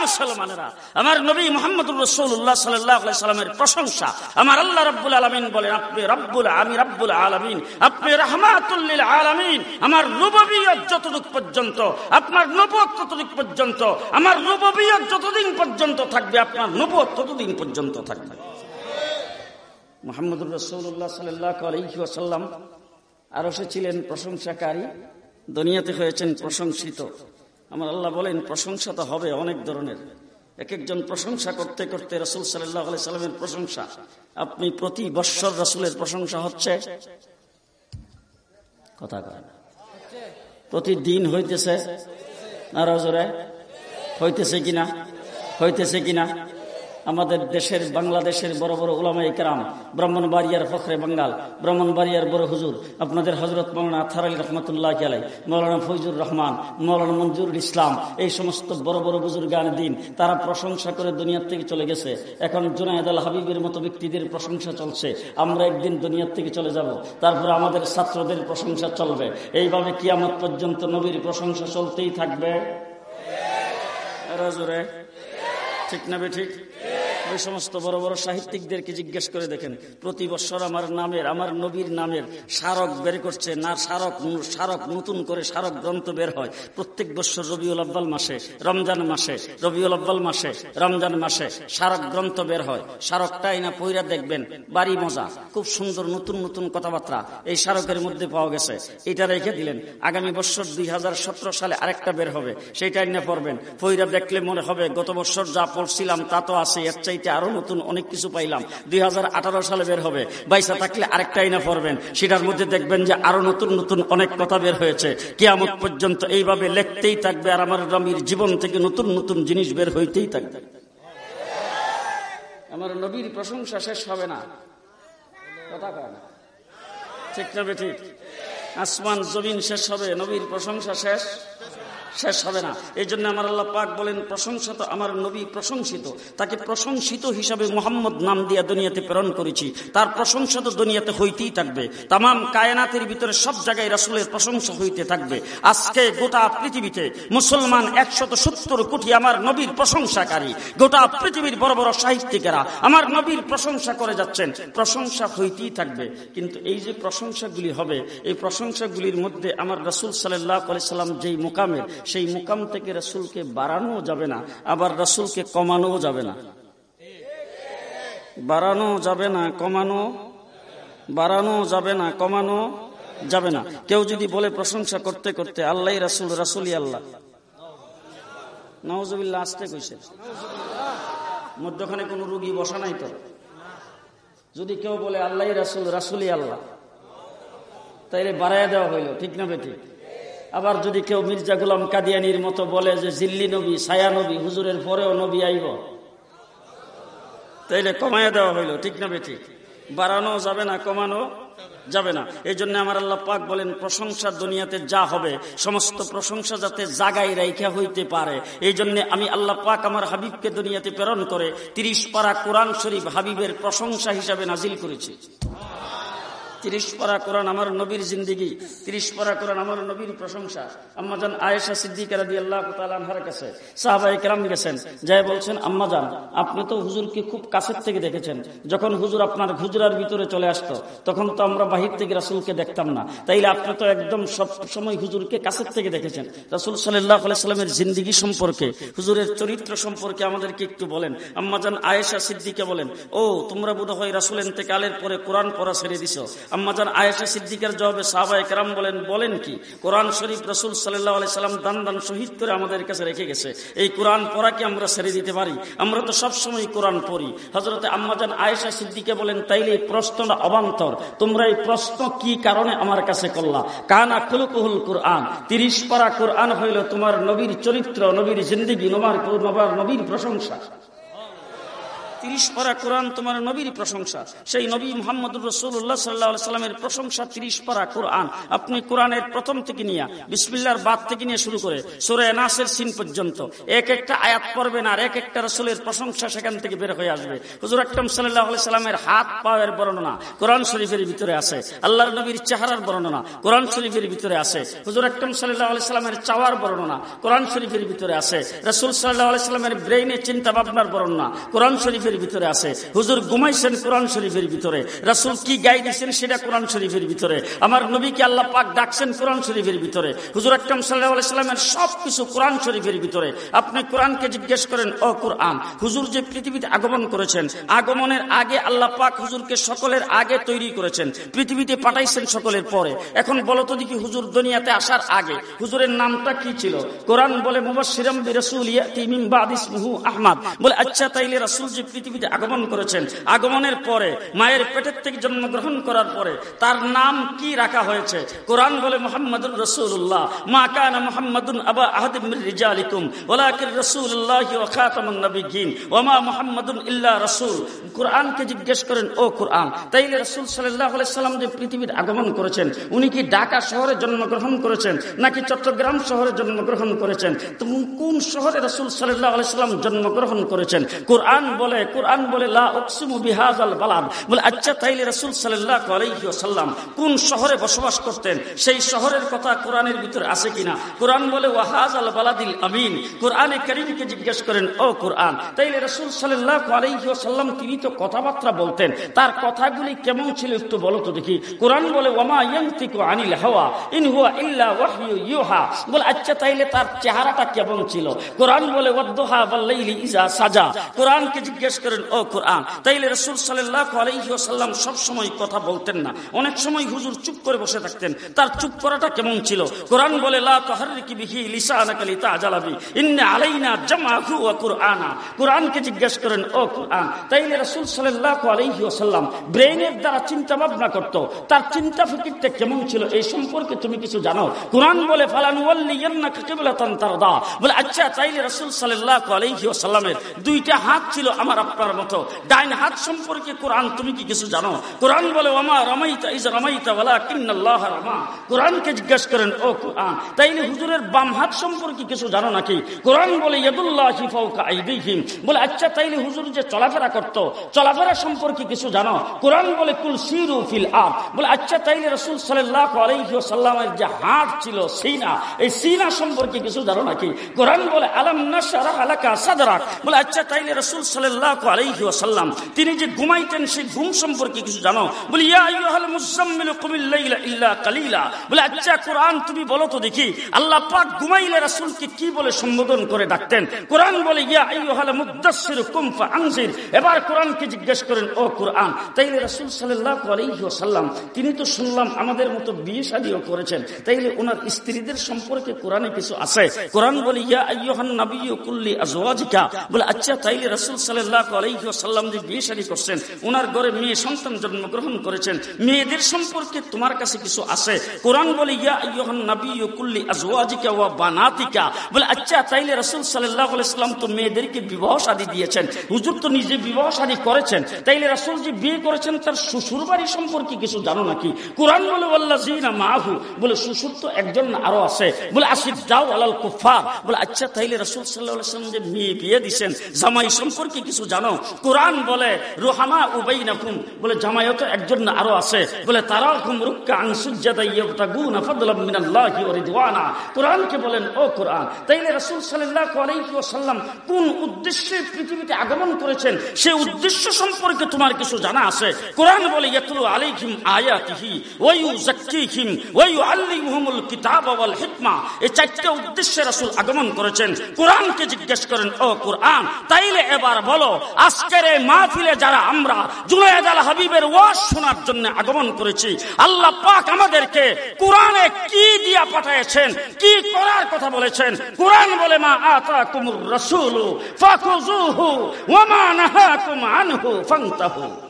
মুসলমানেরা, আমার নবী মোহাম্মদুর রসুল্লাহ সাল্লামের প্রশংসা, আমার আল্লাহ রব্বুল আলমিন বলেন, আপনি রব্বুল আমি রব্বুল আলমিন, আপনি রহমাতুল্লিল আলমিন, আমার নববিয়ত যতটুক পর্যন্ত, আপনার নবত ততটুক পর্যন্ত, আমার নববিয়ত যতদিন পর্যন্ত থাকবে, আপনার নবত ততদিন পর্যন্ত থাকবে। মোহাম্মদুর রসুল্লাহ সাল্লাহ আলহিহাসাল্লাম আরও সে ছিলেন প্রশংসাকারী, দুনিয়াতে হয়েছেন প্রশংসিত। আমার আল্লাহ বলেন, প্রশংসা তো হবে অনেক ধরনের। এক একজন প্রশংসা করতে করতে রসুল সাল্লামের প্রশংসা। আপনি প্রতি বৎসর রসুলের প্রশংসা হচ্ছে। কথা কয় না। প্রতিদিন হইতেছে? না রজরে হইতেছে কিনা? হইতেছে কিনা? আমাদের দেশের, বাংলাদেশের বড় বড় ওলামাই কেরাম, ব্রাহ্মণবাড়িয়ার ফখরে বাঙ্গাল, ব্রাহ্মণবাড়িয়ার বড় হুজুর, আপনাদের হজরত মৌলানা আথার আলী রহমতুল্লাহ আলাই মৌলানা ফৈজুর রহমান মৌলানা মঞ্জুরুল ইসলাম, এই সমস্ত বড় বড় বুজুর্গান দিন, তারা প্রশংসা করে দুনিয়ার থেকে চলে গেছে। এখন জুনায়দ আল হাবিবের মতো ব্যক্তিদের প্রশংসা চলছে। আমরা একদিন দুনিয়ার থেকে চলে যাব। তারপর আমাদের ছাত্রদের প্রশংসা চলবে। এইভাবে কিয়ামত পর্যন্ত নবীর প্রশংসা চলতেই থাকবে। ঠিক না বে ঠিক? ওই সমস্ত বড় বড় সাহিত্যিকদেরকে জিজ্ঞেস করে দেখেন, প্রতি বছর আমার নামের, আমার নবীর নামের স্মারক বের করছে, না স্মারক স্মারক নতুন করে স্মারক গ্রন্থ বের হয়। প্রত্যেক বছর রবিউল আব্বাল মাসে, রমজান মাসে, রবিউল আব্বাল মাসে, রমজান মাসে স্মারক গ্রন্থ বের হয়। স্মারকটাই না পইরা দেখবেন, বাড়ি মজা, খুব সুন্দর নতুন নতুন কথাবার্তা এই স্মারকের মধ্যে পাওয়া গেছে। এটা রেখে দিলেন, আগামী বছর দুই হাজার সতেরো সালে আরেকটা বের হবে, সেইটাই না পড়বেন। পইরা দেখলে মনে হবে, গত বছর যা পড়ছিলাম তা তো আছে এর চাইতে আরও নতুন অনেক কিছু পাইলাম। দুই সালে বের হবে। বাইসা থাকলে আরেকটাই না পড়বেন। সেটার মধ্যে দেখবেন যে আরও নতুন নতুন অনেক কথা বের হয়েছে। কিয়ামত পর্যন্ত এইভাবে লিখতেই থাকবে আর আমার রমির জীবন থেকে নতুন নতুন জিনিস বের হইতেই থাকবে। আমার নবীর প্রশংসা শেষ হবে না। কথা কয় না। ঠিক না ঠিক? আসমান, জমিন শেষ হবে, নবীর প্রশংসা শেষ। শেষ হবে না। এই জন্য আমার আল্লাহ পাক বলেন প্রশংসা তো আমার নবী প্রশংসিত। তাকে প্রশংসিত হিসাবে মোহাম্মদ নাম দিয়া দুনিয়াতে প্রেরণ করেছি। তার প্রশংসা তো দুনিয়াতে হইতেই থাকবে। তাম কায়নাতের ভিতরে সব জায়গায় রাসুলের প্রশংসা হইতে থাকবে। আজকে গোটা পৃথিবীতে মুসলমান একশত সত্তর কোটি আমার নবীর প্রশংসাকারী। গোটা পৃথিবীর বড় বড় সাহিত্যিকেরা আমার নবীর প্রশংসা করে যাচ্ছেন। প্রশংসা হইতেই থাকবে। কিন্তু এই যে প্রশংসাগুলি হবে, এই প্রশংসাগুলির মধ্যে আমার রাসুল সাল্লাহ সাল্লাম যেই মোকামের সেই মুকাম থেকে রসুলকে বাড়ানো যাবে না, আবার রসুলকে কমানো যাবে না। বাড়ানো যাবে না, কমানো, বাড়ানো যাবে না, কমানো যাবে না। কেউ যদি বলে প্রশংসা করতে করতে আল্লাহ রাসুল রাসুলি আল্লাহ। নওয়াজবিল্লা আসতে কইছে। মধ্যখানে কোন রুগী বসা নাই তো? যদি কেউ বলে আল্লাহ রাসুল রাসুলি আল্লাহ, তাইলে বাড়াইয়া দেওয়া হইল, ঠিক না বেঠিক? আবার যদি কেউ মির্জা গুলাম কাদিয়ানির মতো বলে যে জিল্লি নবী সায়া নবী, হুজুরের পরেও নবী আইব, তাইলে কমাইয়া দেওয়া হইল, ঠিক না বেঠিক? বাড়ানো যাবে না, কমানো যাবে না। এই জন্য আমার আল্লাহ পাক বলেন, প্রশংসা দুনিয়াতে যা হবে, সমস্ত প্রশংসা যাতে জাগাই রাইখা হইতে পারে। এই জন্য আমি আল্লাহ পাক আমার হাবিবকে দুনিয়াতে প্রেরণ করে তিরিশ পারা কোরআন শরীফ হাবিবের প্রশংসা হিসাবে নাজিল করেছি। তিরিশ পরা কোরআন আমার নবীর জিন্দিগি, তিরিশ পরা কোরআন আমার নবীর প্রশংসা। আম্মাজান আয়েশা সিদ্দিকার দিয়ে আল্লাহ তালার কাছে সাহাবাই কেরাম গেছেন যাই বলছেন আম্মাজান আপনি তো হুজুরকে খুব কাছের থেকে দেখেছেন। যখন হুজুর আপনার হুজুরার ভিতরে চলে আসতো, তখন তো আমরা বাহির থেকে রাসুলকে দেখতাম না। তাইলে আপনি তো একদম সব সময় হুজুরকে কাছের থেকে দেখেছেন। রাসুল সাল্লাহ সাল্লামের জিন্দিগি সম্পর্কে, হুজুরের চরিত্র সম্পর্কে আমাদেরকে একটু বলেন। আম্মাজান আয়েশা সিদ্দিকে বলেন, ও, তোমরা বোধ হয় রাসুল এতেকালের পরে কোরআন পড়া ছেড়ে দিছ। আম্মাজান আয়েশা সিদ্দিকের জবাবে সাহাবায় কেরাম বলেন বলেন কি, কোরআন শরীফ রসুল সাল্লাহ আলি সাল্লাম দান দান শহীদ করে আমাদের কাছে রেখে গেছে। এই কোরআন পড়া কি আমরা ছেড়ে দিতে পারি? আমরা তো সবসময় কোরআন পড়ি। হজরতে আম্মাজান আয়েশা সিদ্দিকে বলেন, তাইলে এই প্রশ্নটা অবান্তর। তোমরা এই প্রশ্ন কি কারণে আমার কাছে করলা? কানা কুলকুহুল কোরআন। তিরিশ পারা কোরআন হইল তোমার নবীর চরিত্র, নবীর জিন্দিগি নবার, নবীর প্রশংসা। তিরিশ পারা কোরআন তোমার নবীর প্রশংসা। সেই নবী মোহাম্মদুর রসুল্লাহ সাল্লাহ সাল্লামের প্রশংসা তিরিশ পারা কোরআন। আপনি কোরআনের প্রথম থেকে নিয়ে বিসমিল্লার বাদ থেকে নিয়ে শুরু করে সোরে নাসের সিন পর্যন্ত এক একটা আয়াত পড়বেন আর এক একটা রসুলের প্রশংসা সেখান থেকে বের হয়ে আসবে। হুজুর সাল্লাহ সাল্লামের হাত বর্ণনা কোরআন শরীফের ভিতরে আছে। আল্লাহর নবীর চেহারার বর্ণনা কোরআন শরীফের ভিতরে আছে। হুজুর আকরম সাল্লাহ সাল্লামের চাওয়ার বর্ণনা কোরআন শরীফের ভিতরে আছে। রসুল সাল্লাহ সাল্লামের ব্রেইনে চিন্তা ভাবনার বর্ণনা কোরআন শরীফের শরীফের ভিতরে আছে। হুজুর ঘুমাইছেন কোরআন শরীফের ভিতরে। রাসুল কি গাই দিচ্ছেন সেটা কোরআন শরীফের ভিতরে। আমার নবীকে আল্লাহ পাক ডাকছেন কোরআন শরীফের ভিতরে। হুজুর আকরম সাল্লাহ সাল্লামের সব কিছু কোরআন শরীফের ভিতরে। আপনি কোরআনকে জিজ্ঞেস করেন, ও কোরআন, হুজুর যে পৃথিবীতে আগমন করেছেন, আগমনের আগে আল্লাহ পাক হুজুরকে সকলের আগে তৈরি করেছেন, পৃথিবীতে পাঠাইছেন সকলের পরে। এখন বলো তো দেখি হুজুর দুনিয়াতে আসার আগে হুজুরের নামটা কি ছিল? কোরআন বলে মুবাসিরাম রসুল ইয়াতি মিন বাদিস আহমদ। বলে আচ্ছা তাইলে রাসূল যে পৃথিবীতে আগমন করেছেন। আগমনের পরে, মায়ের পেটের থেকে জন্মগ্রহণ করার পরে, তার নাম কি রাখা হয়েছে? কোরআন বলে মোহাম্মদুর রসুল্লাহ মা কানা মোহাম্মদুন আবা আহাদিম রিজালিকুম ওলাকির রসুল্লাহ ওমা মোহাম্মদুন ইল্লা রসুল। কোরআনকে জিজ্ঞেস করেন, ও কোরআন, তাইলে রসুল সাল্লাহ সাল্লাম যে পৃথিবীর আগমন করেছেন, উনি কি ঢাকা শহরে জন্মগ্রহণ করেছেন, নাকি চট্টগ্রাম শহরে জন্মগ্রহণ করেছেন? কোন শহরে রসুল সাল্লাহ সাল্লাম জন্মগ্রহণ করেছেন? কোরআন বলে কোরআন বলে আচ্ছা তাইলে রাসূল সাল্লাল্লাহু কোন শহরে বসবাস করতেন? সেই শহরের কথা কোরআনের ভিতরে আছে কিনা? কোরআন বলে ওয়াহাজাল বালাদিল আমিন। কোরআনে করিমকে জিজ্ঞেস করেন, ও কোরআন, তাইলে রাসূল সাল্লাল্লাহু আলাইহি ওয়াসাল্লাম তিনি তো কথাবার্তা বলতেন, তার কথাগুলি কেমন ছিল একটু বলো তো দেখি? কোরআন বলে ওমা ইয়ান্তিকু আনিল হাওয়া, ইন হুয়া ইল্লা ওয়াহয়ু ইউহা। বলে আচ্ছা তাইলে তার চেহারাটা কেমন ছিল? কোরআন বলে ওয়াদ্দুহা ওয়াল্লাইলি ইজা সাজা। কোরআনকে জিজ্ঞেস করেন, ও কোরআন, তাইলে রাসূল সাল্লাল্লাহু আলাইহি ওয়াসাল্লাম সব সময় কথা বলতেন না। অনেক সময় হুজুর চুপ করে বসে থাকতেন। তার চুপ করাটা কেমন ছিল? কোরআন বলে চিন্তা ভাবনা করত। তার চিন্তা কেমন ছিল? এই সম্পর্কে তুমি কিছু জানো? কোরআন বলে বলে আচ্ছা রাসূল দুইটা হাত ছিল আমার আপনার মতো। ডাইন হাত সম্পর্কে কোরআন, তুমি কি কিছু জানো? কোরআন বলে, ওমা রামাইতা, ইজ রামাইতা, ওয়ালাকিন্নাল্লাহ রামা। কোরআনকে জিজ্ঞেস করেন, ও কোরআন, তাইলে হুজুরের বাম হাত সম্পর্কে কিছু জানো নাকি? কোরআন বলে, ইয়াদুল্লাহি ফাওকা আইদিহিম। বলে আচ্ছা তাইলে হুজুর যে চলাফেরা চলাফেরা সম্পর্কে কিছু জানো? কোরআন বলে, কুল সিরু ফিল আব বলে আচ্ছা তাইলে রাসূল ওয়াসাল্লামের যে হাত ছিল, সিনা, এই সিনা সম্পর্কে কিছু জানো নাকি? কোরআন বলে, আলাম নাশরাহ লাকা সাদরাক? বলে আচ্ছা তাইলে রাসূল সাল্লাল্লাহু আলাইহি ওয়াসাল্লাম। তিনি যে ঘুমাইতেন সেই ঘুম সম্পর্কে কিছু জানো? বলে, ইয়া আইয়ুহাল ইল্লা কালিলা। বলে আচ্ছা কোরআন তুমি বলো তো দেখি, আল্লাহ পাক ঘুমাইলে রাসূলকে কি বলে সম্বোধন করে ডাকতেন? কোরআন বলে, ইয়া আইয়ুহাল মুদাসসির কুম এবার কোরআনকে জিজ্ঞেস করেন, ও কোরআন, তাইলে রাসূল সাল্লাল্লাহু আলাইহি ওয়াসাল্লাম, তিনি তো শুনলাম আমাদের মতো বিয়ে শাদীও করেছেন, তাইলে ওনার স্ত্রীদের সম্পর্কে কোরআনে কিছু আছে? কোরআন বলে, ইয়া আইয়ুহান নাবিয়্যু কুল্লি আজওয়াজিকা। বলে আচ্ছা তাইলে রাসূল সাল্লাল্লাহু আচ্ছা মেয়েদেরকে বিবাহ শাদী দিয়েছেন। হুজুর তো নিজে বিবাহ শাদী করেছেন। তাইলে রাসূল যে বিয়ে করেছেন, তার শ্বশুর বাড়ি সম্পর্কে কিছু জানো নাকি? কোরআন বলে, ওয়াল্লাযিনা মাহু বলে, শ্বশুর তো একজন আরও আছে। বলে আসিদ্দাও আলাল কুফার বলে আচ্ছা তাইলে রাসূল আলাইহি যে মেয়ে বিয়ে দিবেন জামাই সম্পর্কে কিছু জানো? কোরআন বলে, রুহামা উবাইনাকুম। বলে জামাইও তো একজন আরও আছে। বলে, তারাকুম রুক্কা আন সুজ্জাদা ইয়াবতাগুনা ওয়া রিদওয়ানা। কোরআনকে বলেন, ও কোরআন, তাইলে রাসূল কোন উদ্দেশ্যে পৃথিবীতে আগমন করেছেন? সেই উদ্দেশ্য সম্পর্কে তোমার কিছু জানা আছে? কোরআন বলে আলাইহিম আয়াতিহি ওয়াল হিকমা। এই উদ্দেশ্যে রাসূল আগমন করেছেন। কোরআনকে জিজ্ঞেস করেন, ও কোরআন, তাইলে এবার বলো আজকের এই মাহফিলে যারা আমরা, জুনায়েদ আল হাবিবের ওয়াজ শোনার জন্য আগমন করেছি, আল্লাহ পাক আমাদেরকে কোরআনে কি দিয়া পাঠিয়েছেন, কি করার কথা বলেছেন, কোরআন বলে, মা আতাকুমুর রাসূলু ফাকুজুহু ওয়া মা নাহাকুম আনহু ফান্তাহু।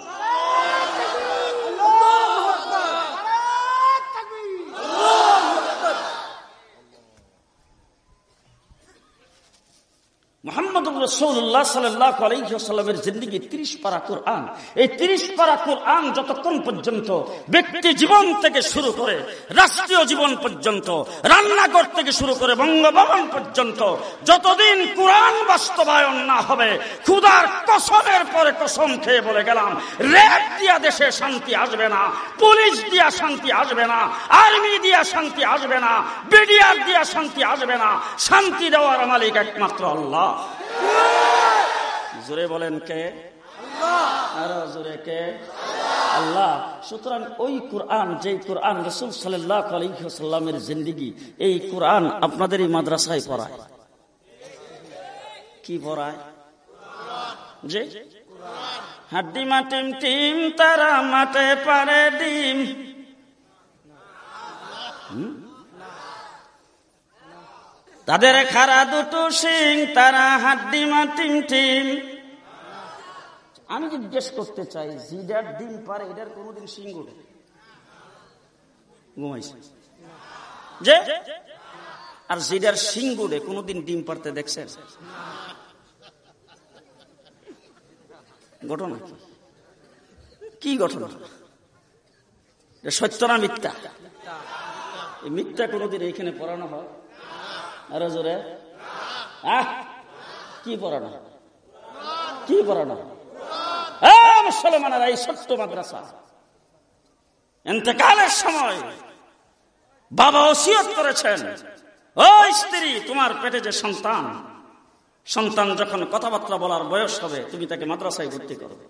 মোহাম্মদ রসৌল্লাহ সাল্লাহ আলাইসাল্লামের জিন্দিগি তিরিশ পারা কোরআন। এই তিরিশ পারা কোরআন যতক্ষণ পর্যন্ত ব্যক্তি জীবন থেকে শুরু করে, রাষ্ট্রীয় জীবন পর্যন্ত থেকে শুরু করে, বঙ্গভবন পর্যন্ত, যতদিন কোরআন বাস্তবায়ন না হবে ক্ষুদার কসমের পরে কসম খেয়ে বলে গেলাম, র্যাব দিয়া দেশে শান্তি আসবে না, পুলিশ দিয়া শান্তি আসবে না, আর্মি দিয়া শান্তি আসবে না, বিডিআর দিয়া শান্তি আসবে না, শান্তি দেওয়ার মালিক একমাত্র আল্লাহ। জোরে বলেন কে? আরও জোরে কে? আল্লাহ। সুতরাং ওই কোরআন যে কোরআন রসুল সাল্লাহ আলহিহাল্লামের জিন্দিগি এই কোরআন আপনাদের এই মাদ্রাসায় পড়ায়। কি পড়ায়? যে হাড্ডি মাটিম টিম তারা মাঠে পারে ডিম। তাদের খারা দুটো সিং তারা হাড্ডি মাটিম টিম আমি জিজ্ঞেস করতে চাই জিডার ডিম পারে, এটার কোনোদিন সিং ওঠে? ঘুমাইছে। যে? আর জিডার সিং উঠে কোনোদিন ডিম পারতে দেখছেন ঘটনা কি? ঘটনা? সত্য না মিথ্যা। মিথ্যা কোনোদিন এইখানে পড়ানো হয়? আরও জোরে। আহ! কি পড়ানো? কি পড়ানো? মুসলমানেরা, এই ছোট্ট মাদ্রাসা। এতেকালের সময় বাবা ওসিয়ত করেছেন। ও স্ত্রী, তোমার পেটে যে সন্তান সন্তান যখন কথাবার্তা বলার বয়স হবে, তুমি তাকে মাদ্রাসায় ভর্তি করবে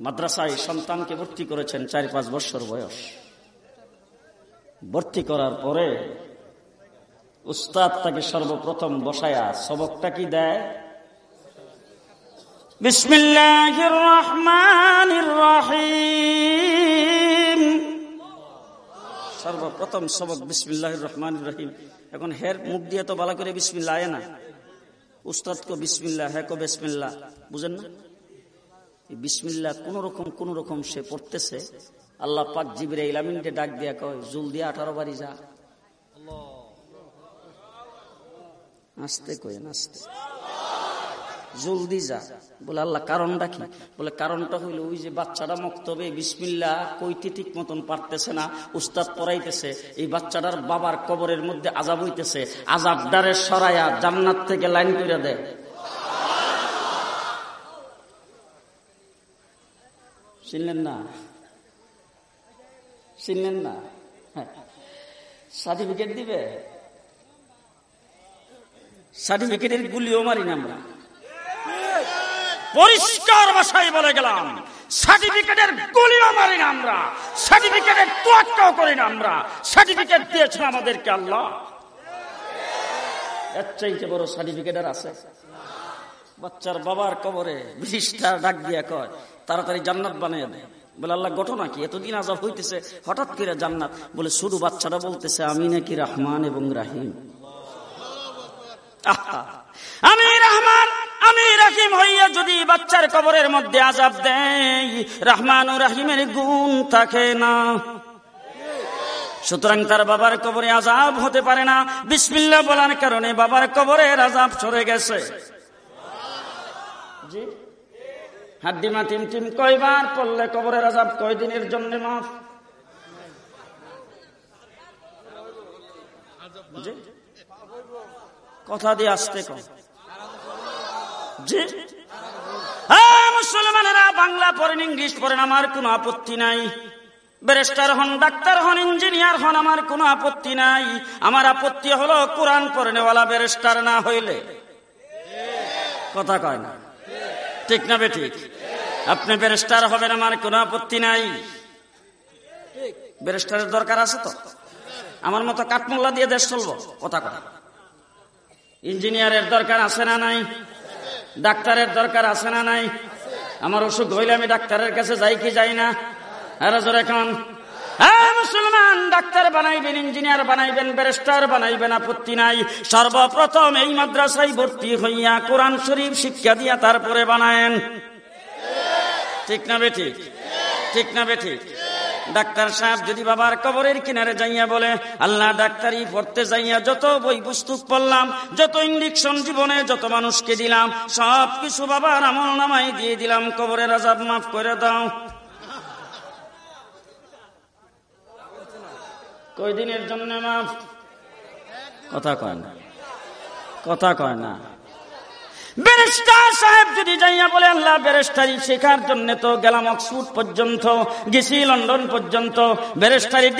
মাদ্রাসায় সন্তানকে ভর্তি করেছেন চার পাঁচ বছর বয়স। ভর্তি করার পরে উস্তাদ তাকে সর্বপ্রথম বসায়া সবকটা কি দেয়? সর্বপ্রথম সবক বিসমিল্লাহ রহমান রহিম। এখন হের মুখ দিয়ে তো বালা করে বিসমিল্লা আয় না। উস্তাদ কো বিসমিল্লা হ্যাঁ কো বিসমিল্লা বুঝেন না? বিসমিল্লা কোন রকম কোন রকম সে পড়তেছে। আল্লাহ পাক জিবিরে ইলামিনকে ডাক দিয়া কয় জুল দিয়ে আঠারো বাড়ি যা। আসতে কয়ে আসতে জলদি যা। বলে, আল্লাহ, কারণটা কি? বলে, কারণটা হইল ওই যে বাচ্চাটা মক্তবে বিসমিল্লা কইতে ঠিক মতন পারতেছে না, উস্তাদ পড়াইতেছে, এই বাচ্চাটার বাবার কবরের মধ্যে আজাব হইতেছে, আজাব ডারে সরাইয়া জান্নাত থেকে লাইন করে দেয়। চিনলেন না? চিনলেন না? সার্টিফিকেট দিবে? সার্টিফিকেটের গুলিও মারি না আমরা। পরিষ্কার ভাষায় বলে গেলাম, সার্টিফিকেটের গুলিও মারি না আমরা। সার্টিফিকেটের তোয়াক্কাও করি না আমরা। সার্টিফিকেট দিয়েছেন আমাদেরকে আল্লাহ। এর চাইতে বড় সার্টিফিকেট আর আছে। বাচ্চার বাবার কবরে বিশিষ্টা ডাক দিয়া কয়, তাড়াতাড়ি জান্নাত বানিয়ে দেয় বলে, আল্লাহ, ঘটনা কি? এতদিন আজাব হইতেছে, হঠাৎ করে জান্নাত। বলে, শুধু বাচ্চাটা বলতেছে, আমি নাকি রহমান এবং রাহিম। আমি রহমান আমি রাহিম হইয়া যদি বাচ্চার কবরের মধ্যে আজাব দেয় রহমান ও রাহিমের গুণ থাকে না। সুতরাং তার বাবার কবরে আজাব হতে পারে না। বিসমিল্লা বলার কারণে বাবার কবরের আজাব সরে গেছে। হাড্ডিমা টিম টিম কয়বার পড়লে কবরের আজাব কয়দিনের জন্য মাফ? কথা দিয়ে আসতে কম। জি। মুসলমানেরা বাংলা পড়েন, ইংলিশ পড়েন, আমার কোনো আপত্তি নাই। ব্যারিস্টার হন, ডাক্তার হন, ইঞ্জিনিয়ার হন, আমার কোনো আপত্তি নাই। আমার আপত্তি হলো, কোরআন পড়নেওয়ালা ব্যারিস্টার না হইলে। কথা কয় না। ঠিক না বেঠিক আপনি ব্যারিস্টার হবেন, আমার কোনো আপত্তি নাই। ব্যারিস্টারের দরকার আছে তো? আমার মতো কাঠমোল্লা দিয়ে দেশ চলবো, কথা কথা ইঞ্জিনিয়ারের দরকার আছে না নাই? ডাক্তারের দরকার আছে না নাই? আমার অসুখ হইলে আমি ডাক্তারের কাছে যাই কি যাই না? আর এখন মুসলমান, ডাক্তার বানাইবেন, ইঞ্জিনিয়ার বানাইবেন, ব্যারিস্টার বানাইবেন, আপত্তি নাই। সর্বপ্রথম এই মাদ্রাসায় ভর্তি হইয়া কোরআন শরীফ শিক্ষা দিয়া তারপরে বানায়েন। ঠিক না বেঠিক ঠিক? না বেঠিক ডাক্তার সাহেব যদি বাবার কবরের কিনারে যাইয়া বলে, আল্লাহ ডাক্তারি পড়তে যাইয়া যত বই পুস্তক পড়লাম, যত ইঞ্জেকশন জীবনে যত মানুষকে দিলাম, সব কিছু বাবার আমল নামাই দিয়ে দিলাম, কবরের আজাব মাফ করে দাও। কয়দিনের জন্য মাফ? কথা কয় না। কথা কয় না। ব্যারিস্টার সাহেব যদি যাইয়া বলে, আল্লাহ শেখার জন্য তো গেলাম অক্সফোর্ড পর্যন্ত গেছি লন্ডন পর্যন্ত।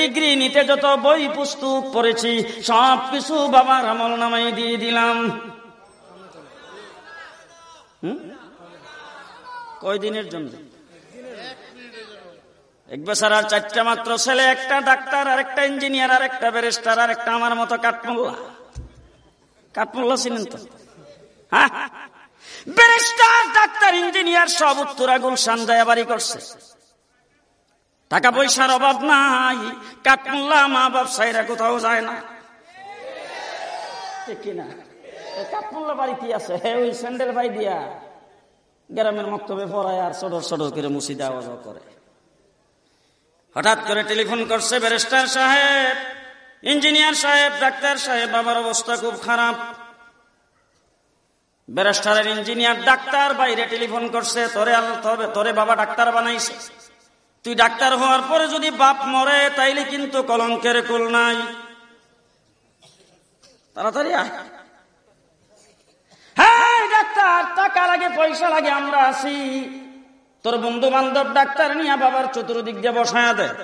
ডিগ্রি নিতে যত বই পুস্তক পড়েছি, সব কিছু বাবার আমল নামাই দিয়ে দিলাম। কয়দিনের জন্য? এক বছর আর চারটা মাত্র ছেলে, একটা ডাক্তার আর একটা ইঞ্জিনিয়ার আর একটা ব্যারিস্টার আর একটা আমার মতো কাঠমোল্লা। কাঠমোল্লা ছিলেন তো? ব্যারিস্টার, ডাক্তার, ইঞ্জিনিয়ার, সব উত্তরা গুলশান যায় করছে। টাকা পয়সার অভাব নাই কাঠমোল্লা মা ব্যবসায়ীরা কোথাও যায় না। আছে? ওই স্যান্ডেল ভাই দিয়া গ্রামের মক্তবে পড়ায় আর সডর সডর করে মুসি দেওয়া করে। হঠাৎ করে টেলিফোন করছে ব্যারিস্টার সাহেব, ইঞ্জিনিয়ার সাহেব, ডাক্তার সাহেব, বাবার অবস্থা খুব খারাপ। ব্যারিস্টারের ইঞ্জিনিয়ার ডাক্তার বাইরে টেলিফোন করছে, তোরে তবে তোরে বাবা ডাক্তার বানাইছে। তুই ডাক্তার হওয়ার পরে যদি বাপ মরে, তাইলে কিন্তু কলঙ্কের কুল নাই। তাড়াতাড়ি হ্যাঁ ডাক্তার, টাকা লাগে, পয়সা লাগে, আমরা আছি। তোর বন্ধু বান্ধব ডাক্তার নিয়ে বাবার চতুর্দিক দিয়ে বসায়া দেয়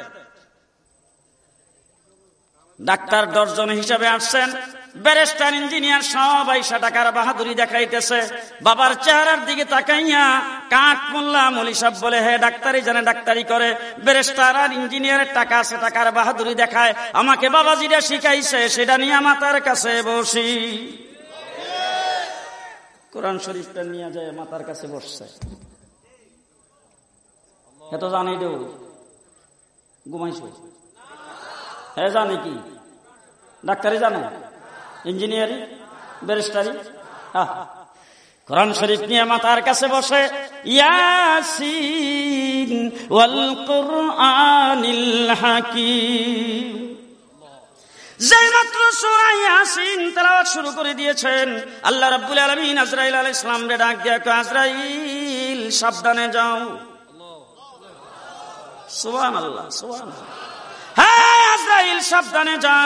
ডাক্তার দশজন হিসাবে আসছেন। ব্যারিস্টার, ইঞ্জিনিয়ার সবাই টাকার বাহাদুরি দেখাইতেছে। বাবার চেহারার দিকে তাকাইয়া কাক মোল্লা মলি সব বলে, হে ডাক্তারি জানে ডাক্তারি করে। ব্যারিস্টার আর ইঞ্জিনিয়ারের টাকা আছে, টাকার বাহাদুরি দেখায়। আমাকে বাবা যেটা শিখাইছে, সেটা নিয়ে মাতার কাছে বসি। কোরআন শরীফটা নিয়ে যায় মাতার কাছে বসছে। এত জানি দেব ঘুমাইছ? হ্যাঁ জানে কি ডাক্তারি জানে ইঞ্জিনিয়ারিং? ব্যারিস্টারি? কোরআন শরীফ নিয়ে মাতার কাছে বসে শুরু করে দিয়েছেন, আল্লাহ রাব্বুল আলামিন আজরাইল আলাইহিস সালাম রে ডাক দিয়া কয়, আজরাইল, সাবধানে যাও। সুবহানাল্লাহ সুবহানাল্লাহ। হ্যাঁ আজরাইল সাবধানে যা।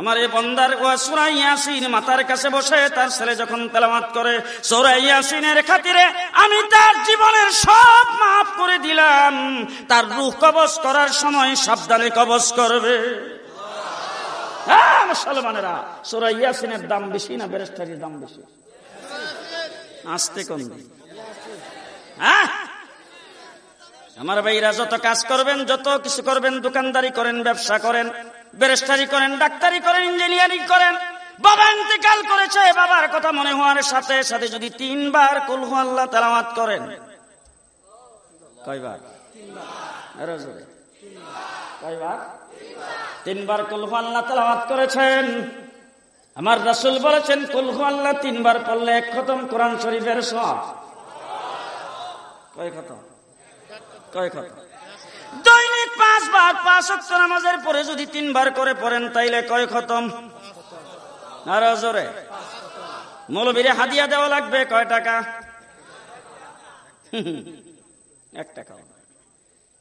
আমার এই বন্দার ও সুরাই ইয়াসিন মাতার কাছে বসে তার ছেলে যখন তেলামাত করে সুরাই ইয়াসিনের খাতিরে আমি তার জীবনের সব মাফ করে দিলাম। তার রুহ কবজ করার সময় সাবধানে কবজ করবে। মুসলমানেরা সুরাই ইয়াসিনের দাম বেশি না বেরেস্টারির দাম বেশি? আসতে কম হ্যাঁ আমার ভাইরা যত কাজ করবেন, যত কিছু করবেন, দোকানদারি করেন, ব্যবসা করেন ব্যারিস্টারি করেন, ডাক্তারি করেন, ইঞ্জিনিয়ারিং করেন, বাবা ইন্তেকাল করেছে বাবার কথা মনে হওয়ার সাথে সাথে যদি তিনবার কুলহু আল্লাহ তেলাওয়াত করেন। কয়বার? কয়বার? তিনবার কুলহু আল্লাহ তেলাওয়াত করেছেন। আমার রাসূল বলেছেন কুলহু আল্লাহ তিনবার পড়লে এক খতম কোরআন শরীফের সব কয় খতম? কয় খতম দৈনিক পাঁচবার পাঁচ অক্ট নামাজের পরে যদি তিনবার করে পড়েন, তাইলে কয় খতম? আর জোরে। মৌলবীরে হাদিয়া দেওয়া লাগবে, কয় টাকা? এক টাকা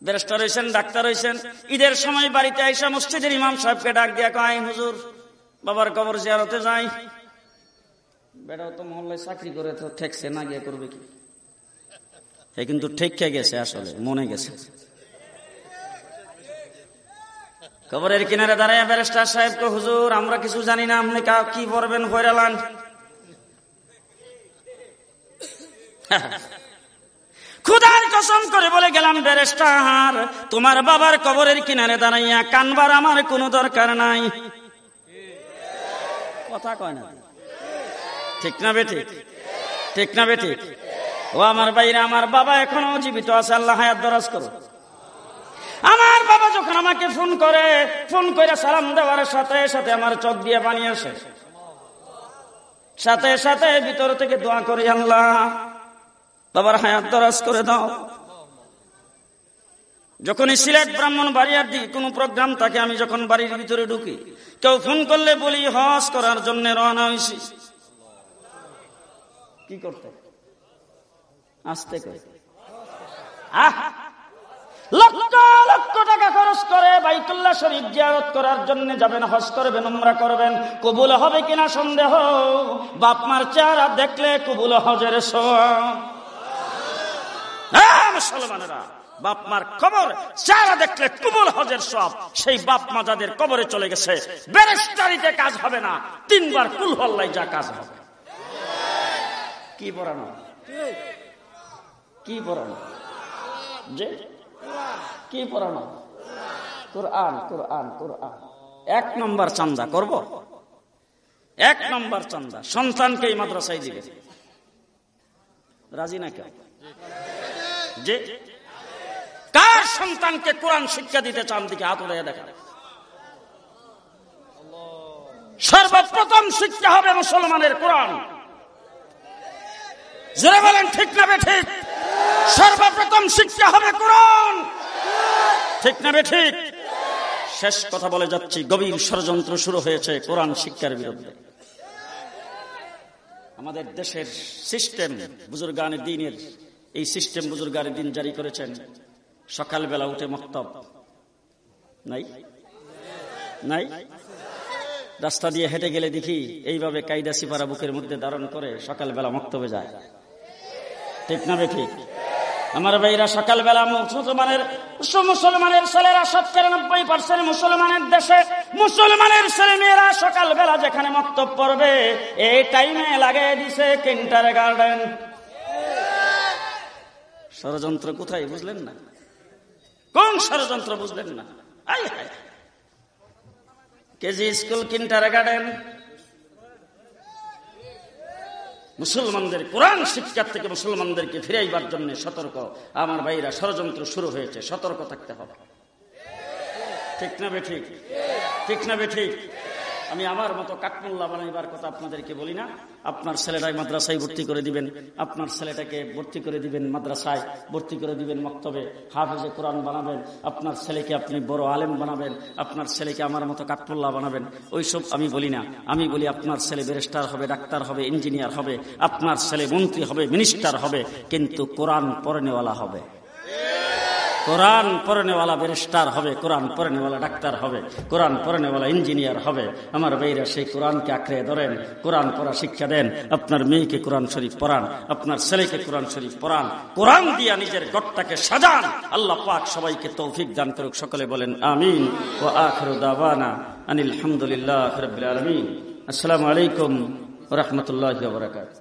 ব্যারিস্টার হয়েছেন ডাক্তার হয়েছেন ঈদের সময় বাড়িতে আইসা মসজিদের ইমাম সাহেবকে ডাক দিয়া কয় হুজুর, বাবার কবর জিয়ারতে যাই। বেটাও তো মহল্লায় চাকরি করে তো ঠেকছে, না গিয়ে করবে কি? এ কিন্তু ঠেকে গেছে আসলে, মনে গেছে। কবরের কিনারে দাঁড়ায় ব্যারিস্টার সাহেবকে, হুজুর, আমরা কিছু জানি না, আপনি কি করবেন হইরালান? খুদার কসম করে বলে গেলাম, ব্যারিস্টার, তোমার বাবার কবরের কিনারে দাঁড়াইয়া কানবার আমার কোনো দরকার নাই। কথা কয় না। ঠিক না বে ঠিক না বে ঠিক? ও আমার বাইরে আমার বাবা এখনও জীবিত আছে, আল্লাহ হায়াত দরাজ করো আমার বাবা যখন আমাকে ফোন করে ফোন করে সালাম দেওয়ার সাথে সাথে আমার চোখ দিয়ে পানি আসে। সাথে সাথে ভিতর থেকে দোয়া করি, আল্লাহ, বাবার হায়াত দরাজ করে দাও। যখনই সিলেট ব্রাহ্মণ বাড়িয়ার দিকে কোন প্রোগ্রাম থাকে, আমি যখন বাড়ির ভিতরে ঢুকি, কেউ ফোন করলে বলি, হজ করার জন্য রওনা হয়েছি কি করতে? আসতে করে। লক্ষ লক্ষ টাকা খরচ করে বাইতুল্লাহ শরীফ জিয়ারত করার জন্য যাবেন, হজ করবেন, উমরা করবেন। কবুল হবে কিনা সন্দেহ? বাপ মার চেহারা দেখলে কবুল হজের মুসলমানেরা, বাপ মার খবর চেহারা দেখলে কবুল হজের সব সেই বাপ মা যাদের কবরে চলে গেছে, ব্যারিস্টারিতে কাজ হবে না। তিনবার কুল হল্লাই যা কাজ হবে। কি পড়ানো? কি পড়ানো? যে? কি পড়ানো? কোরআন কোরআন কোরআন। এক নম্বর চান্দা করব? এক নম্বর চান্দা। সন্তানকে এই মাদ্রাসায় দিবে। রাজি না কেউ? যে? কার সন্তানকে কোরআন শিক্ষা দিতে চান, দিকে হাত উড়ে দেখা সর্বপ্রথম শিক্ষা হবে মুসলমানের কোরআন। জোরে বলেন, ঠিক না বে ঠিক? সর্বপ্রথম শিক্ষা হবে কোরআন। ঠিক না বে ঠিক? শেষ কথা বলে যাচ্ছি, গভীর ষড়যন্ত্র শুরু হয়েছে কোরআন শিক্ষার বিরুদ্ধে। আমাদের দেশের সিস্টেম বুজুর্গান দিনের, এই সিস্টেম বুজুর্গান দিন জারি করেছেন সকালবেলা উঠে মক্তব। নাই? নাই? রাস্তা দিয়ে হেঁটে গেলে দেখি এইভাবে কায়দা সিপারা বুকের মধ্যে ধারণ করে সকালবেলা মক্তবে যায়। ঠিক না বে ঠিক? আমার ভাইরা, সকালবেলা মুসলমানের মুসলমানের ছেলেরা সত্তর নব্বই পার্সেন্ট মুসলমানের দেশে, মুসলমানের ছেলে মেয়েরা সকালবেলা যেখানে মক্তব পড়বে, এই টাইমে লাগিয়ে দিছে কিন্টার গার্ডেন। ষড়যন্ত্র কোথায় বুঝলেন না? কোন ষড়যন্ত্র বুঝলেন না? KG school kindergarten. মুসলমানদের কোরআন শিক্ষার থেকে মুসলমানদেরকে ফিরাইবার জন্য সতর্ক। আমার ভাইরা, ষড়যন্ত্র শুরু হয়েছে, সতর্ক থাকতে হবে। ঠিক না বে ঠিক? না বে ঠিক? আমি আমার মতো কাঠমোল্লা বানাইবার কথা আপনাদেরকে বলি না। আপনার ছেলেটাকে মাদ্রাসায় ভর্তি করে দিবেন, আপনার ছেলেটাকে ভর্তি করে দিবেন মাদ্রাসায়, ভর্তি করে দিবেন মক্তবে, হাফেজে কোরআন বানাবেন, আপনার ছেলেকে আপনি বড় আলেম বানাবেন, আপনার ছেলেকে আমার মতো কাঠমোল্লা বানাবেন, ওইসব আমি বলি না। আমি বলি আপনার ছেলে ব্যারিস্টার হবে, ডাক্তার হবে, ইঞ্জিনিয়ার হবে, আপনার ছেলে মন্ত্রী হবে, মিনিস্টার হবে, কিন্তু কোরআন পড়নেওয়ালা হবে। কোরআন পড়নেওয়ালা ব্যারিস্টার হবে, কোরআন পড়নেওয়ালা ডাক্তার হবে, কোরআন পড়নেওয়ালা ইঞ্জিনিয়ার হবে। আমার ভাইরা সেই কোরআনকে আঁকড়ে ধরেন, কোরআন পড়া শিক্ষা দেন, আপনার মেয়েকে কোরআন শরীফ পড়ান, আপনার ছেলেকে কোরআন শরীফ পড়ান, কোরআন দিয়া নিজের গড়টাকে সাজান। আল্লাহ পাক সবাইকে তৌফিক দান করুক, সকলে বলেন আমিন। ও আখরু দাওয়ানা আনিল হামদুলিল্লাহ আলমিন। আসসালামু আলাইকুম রহমতুল্লাহ বারকাত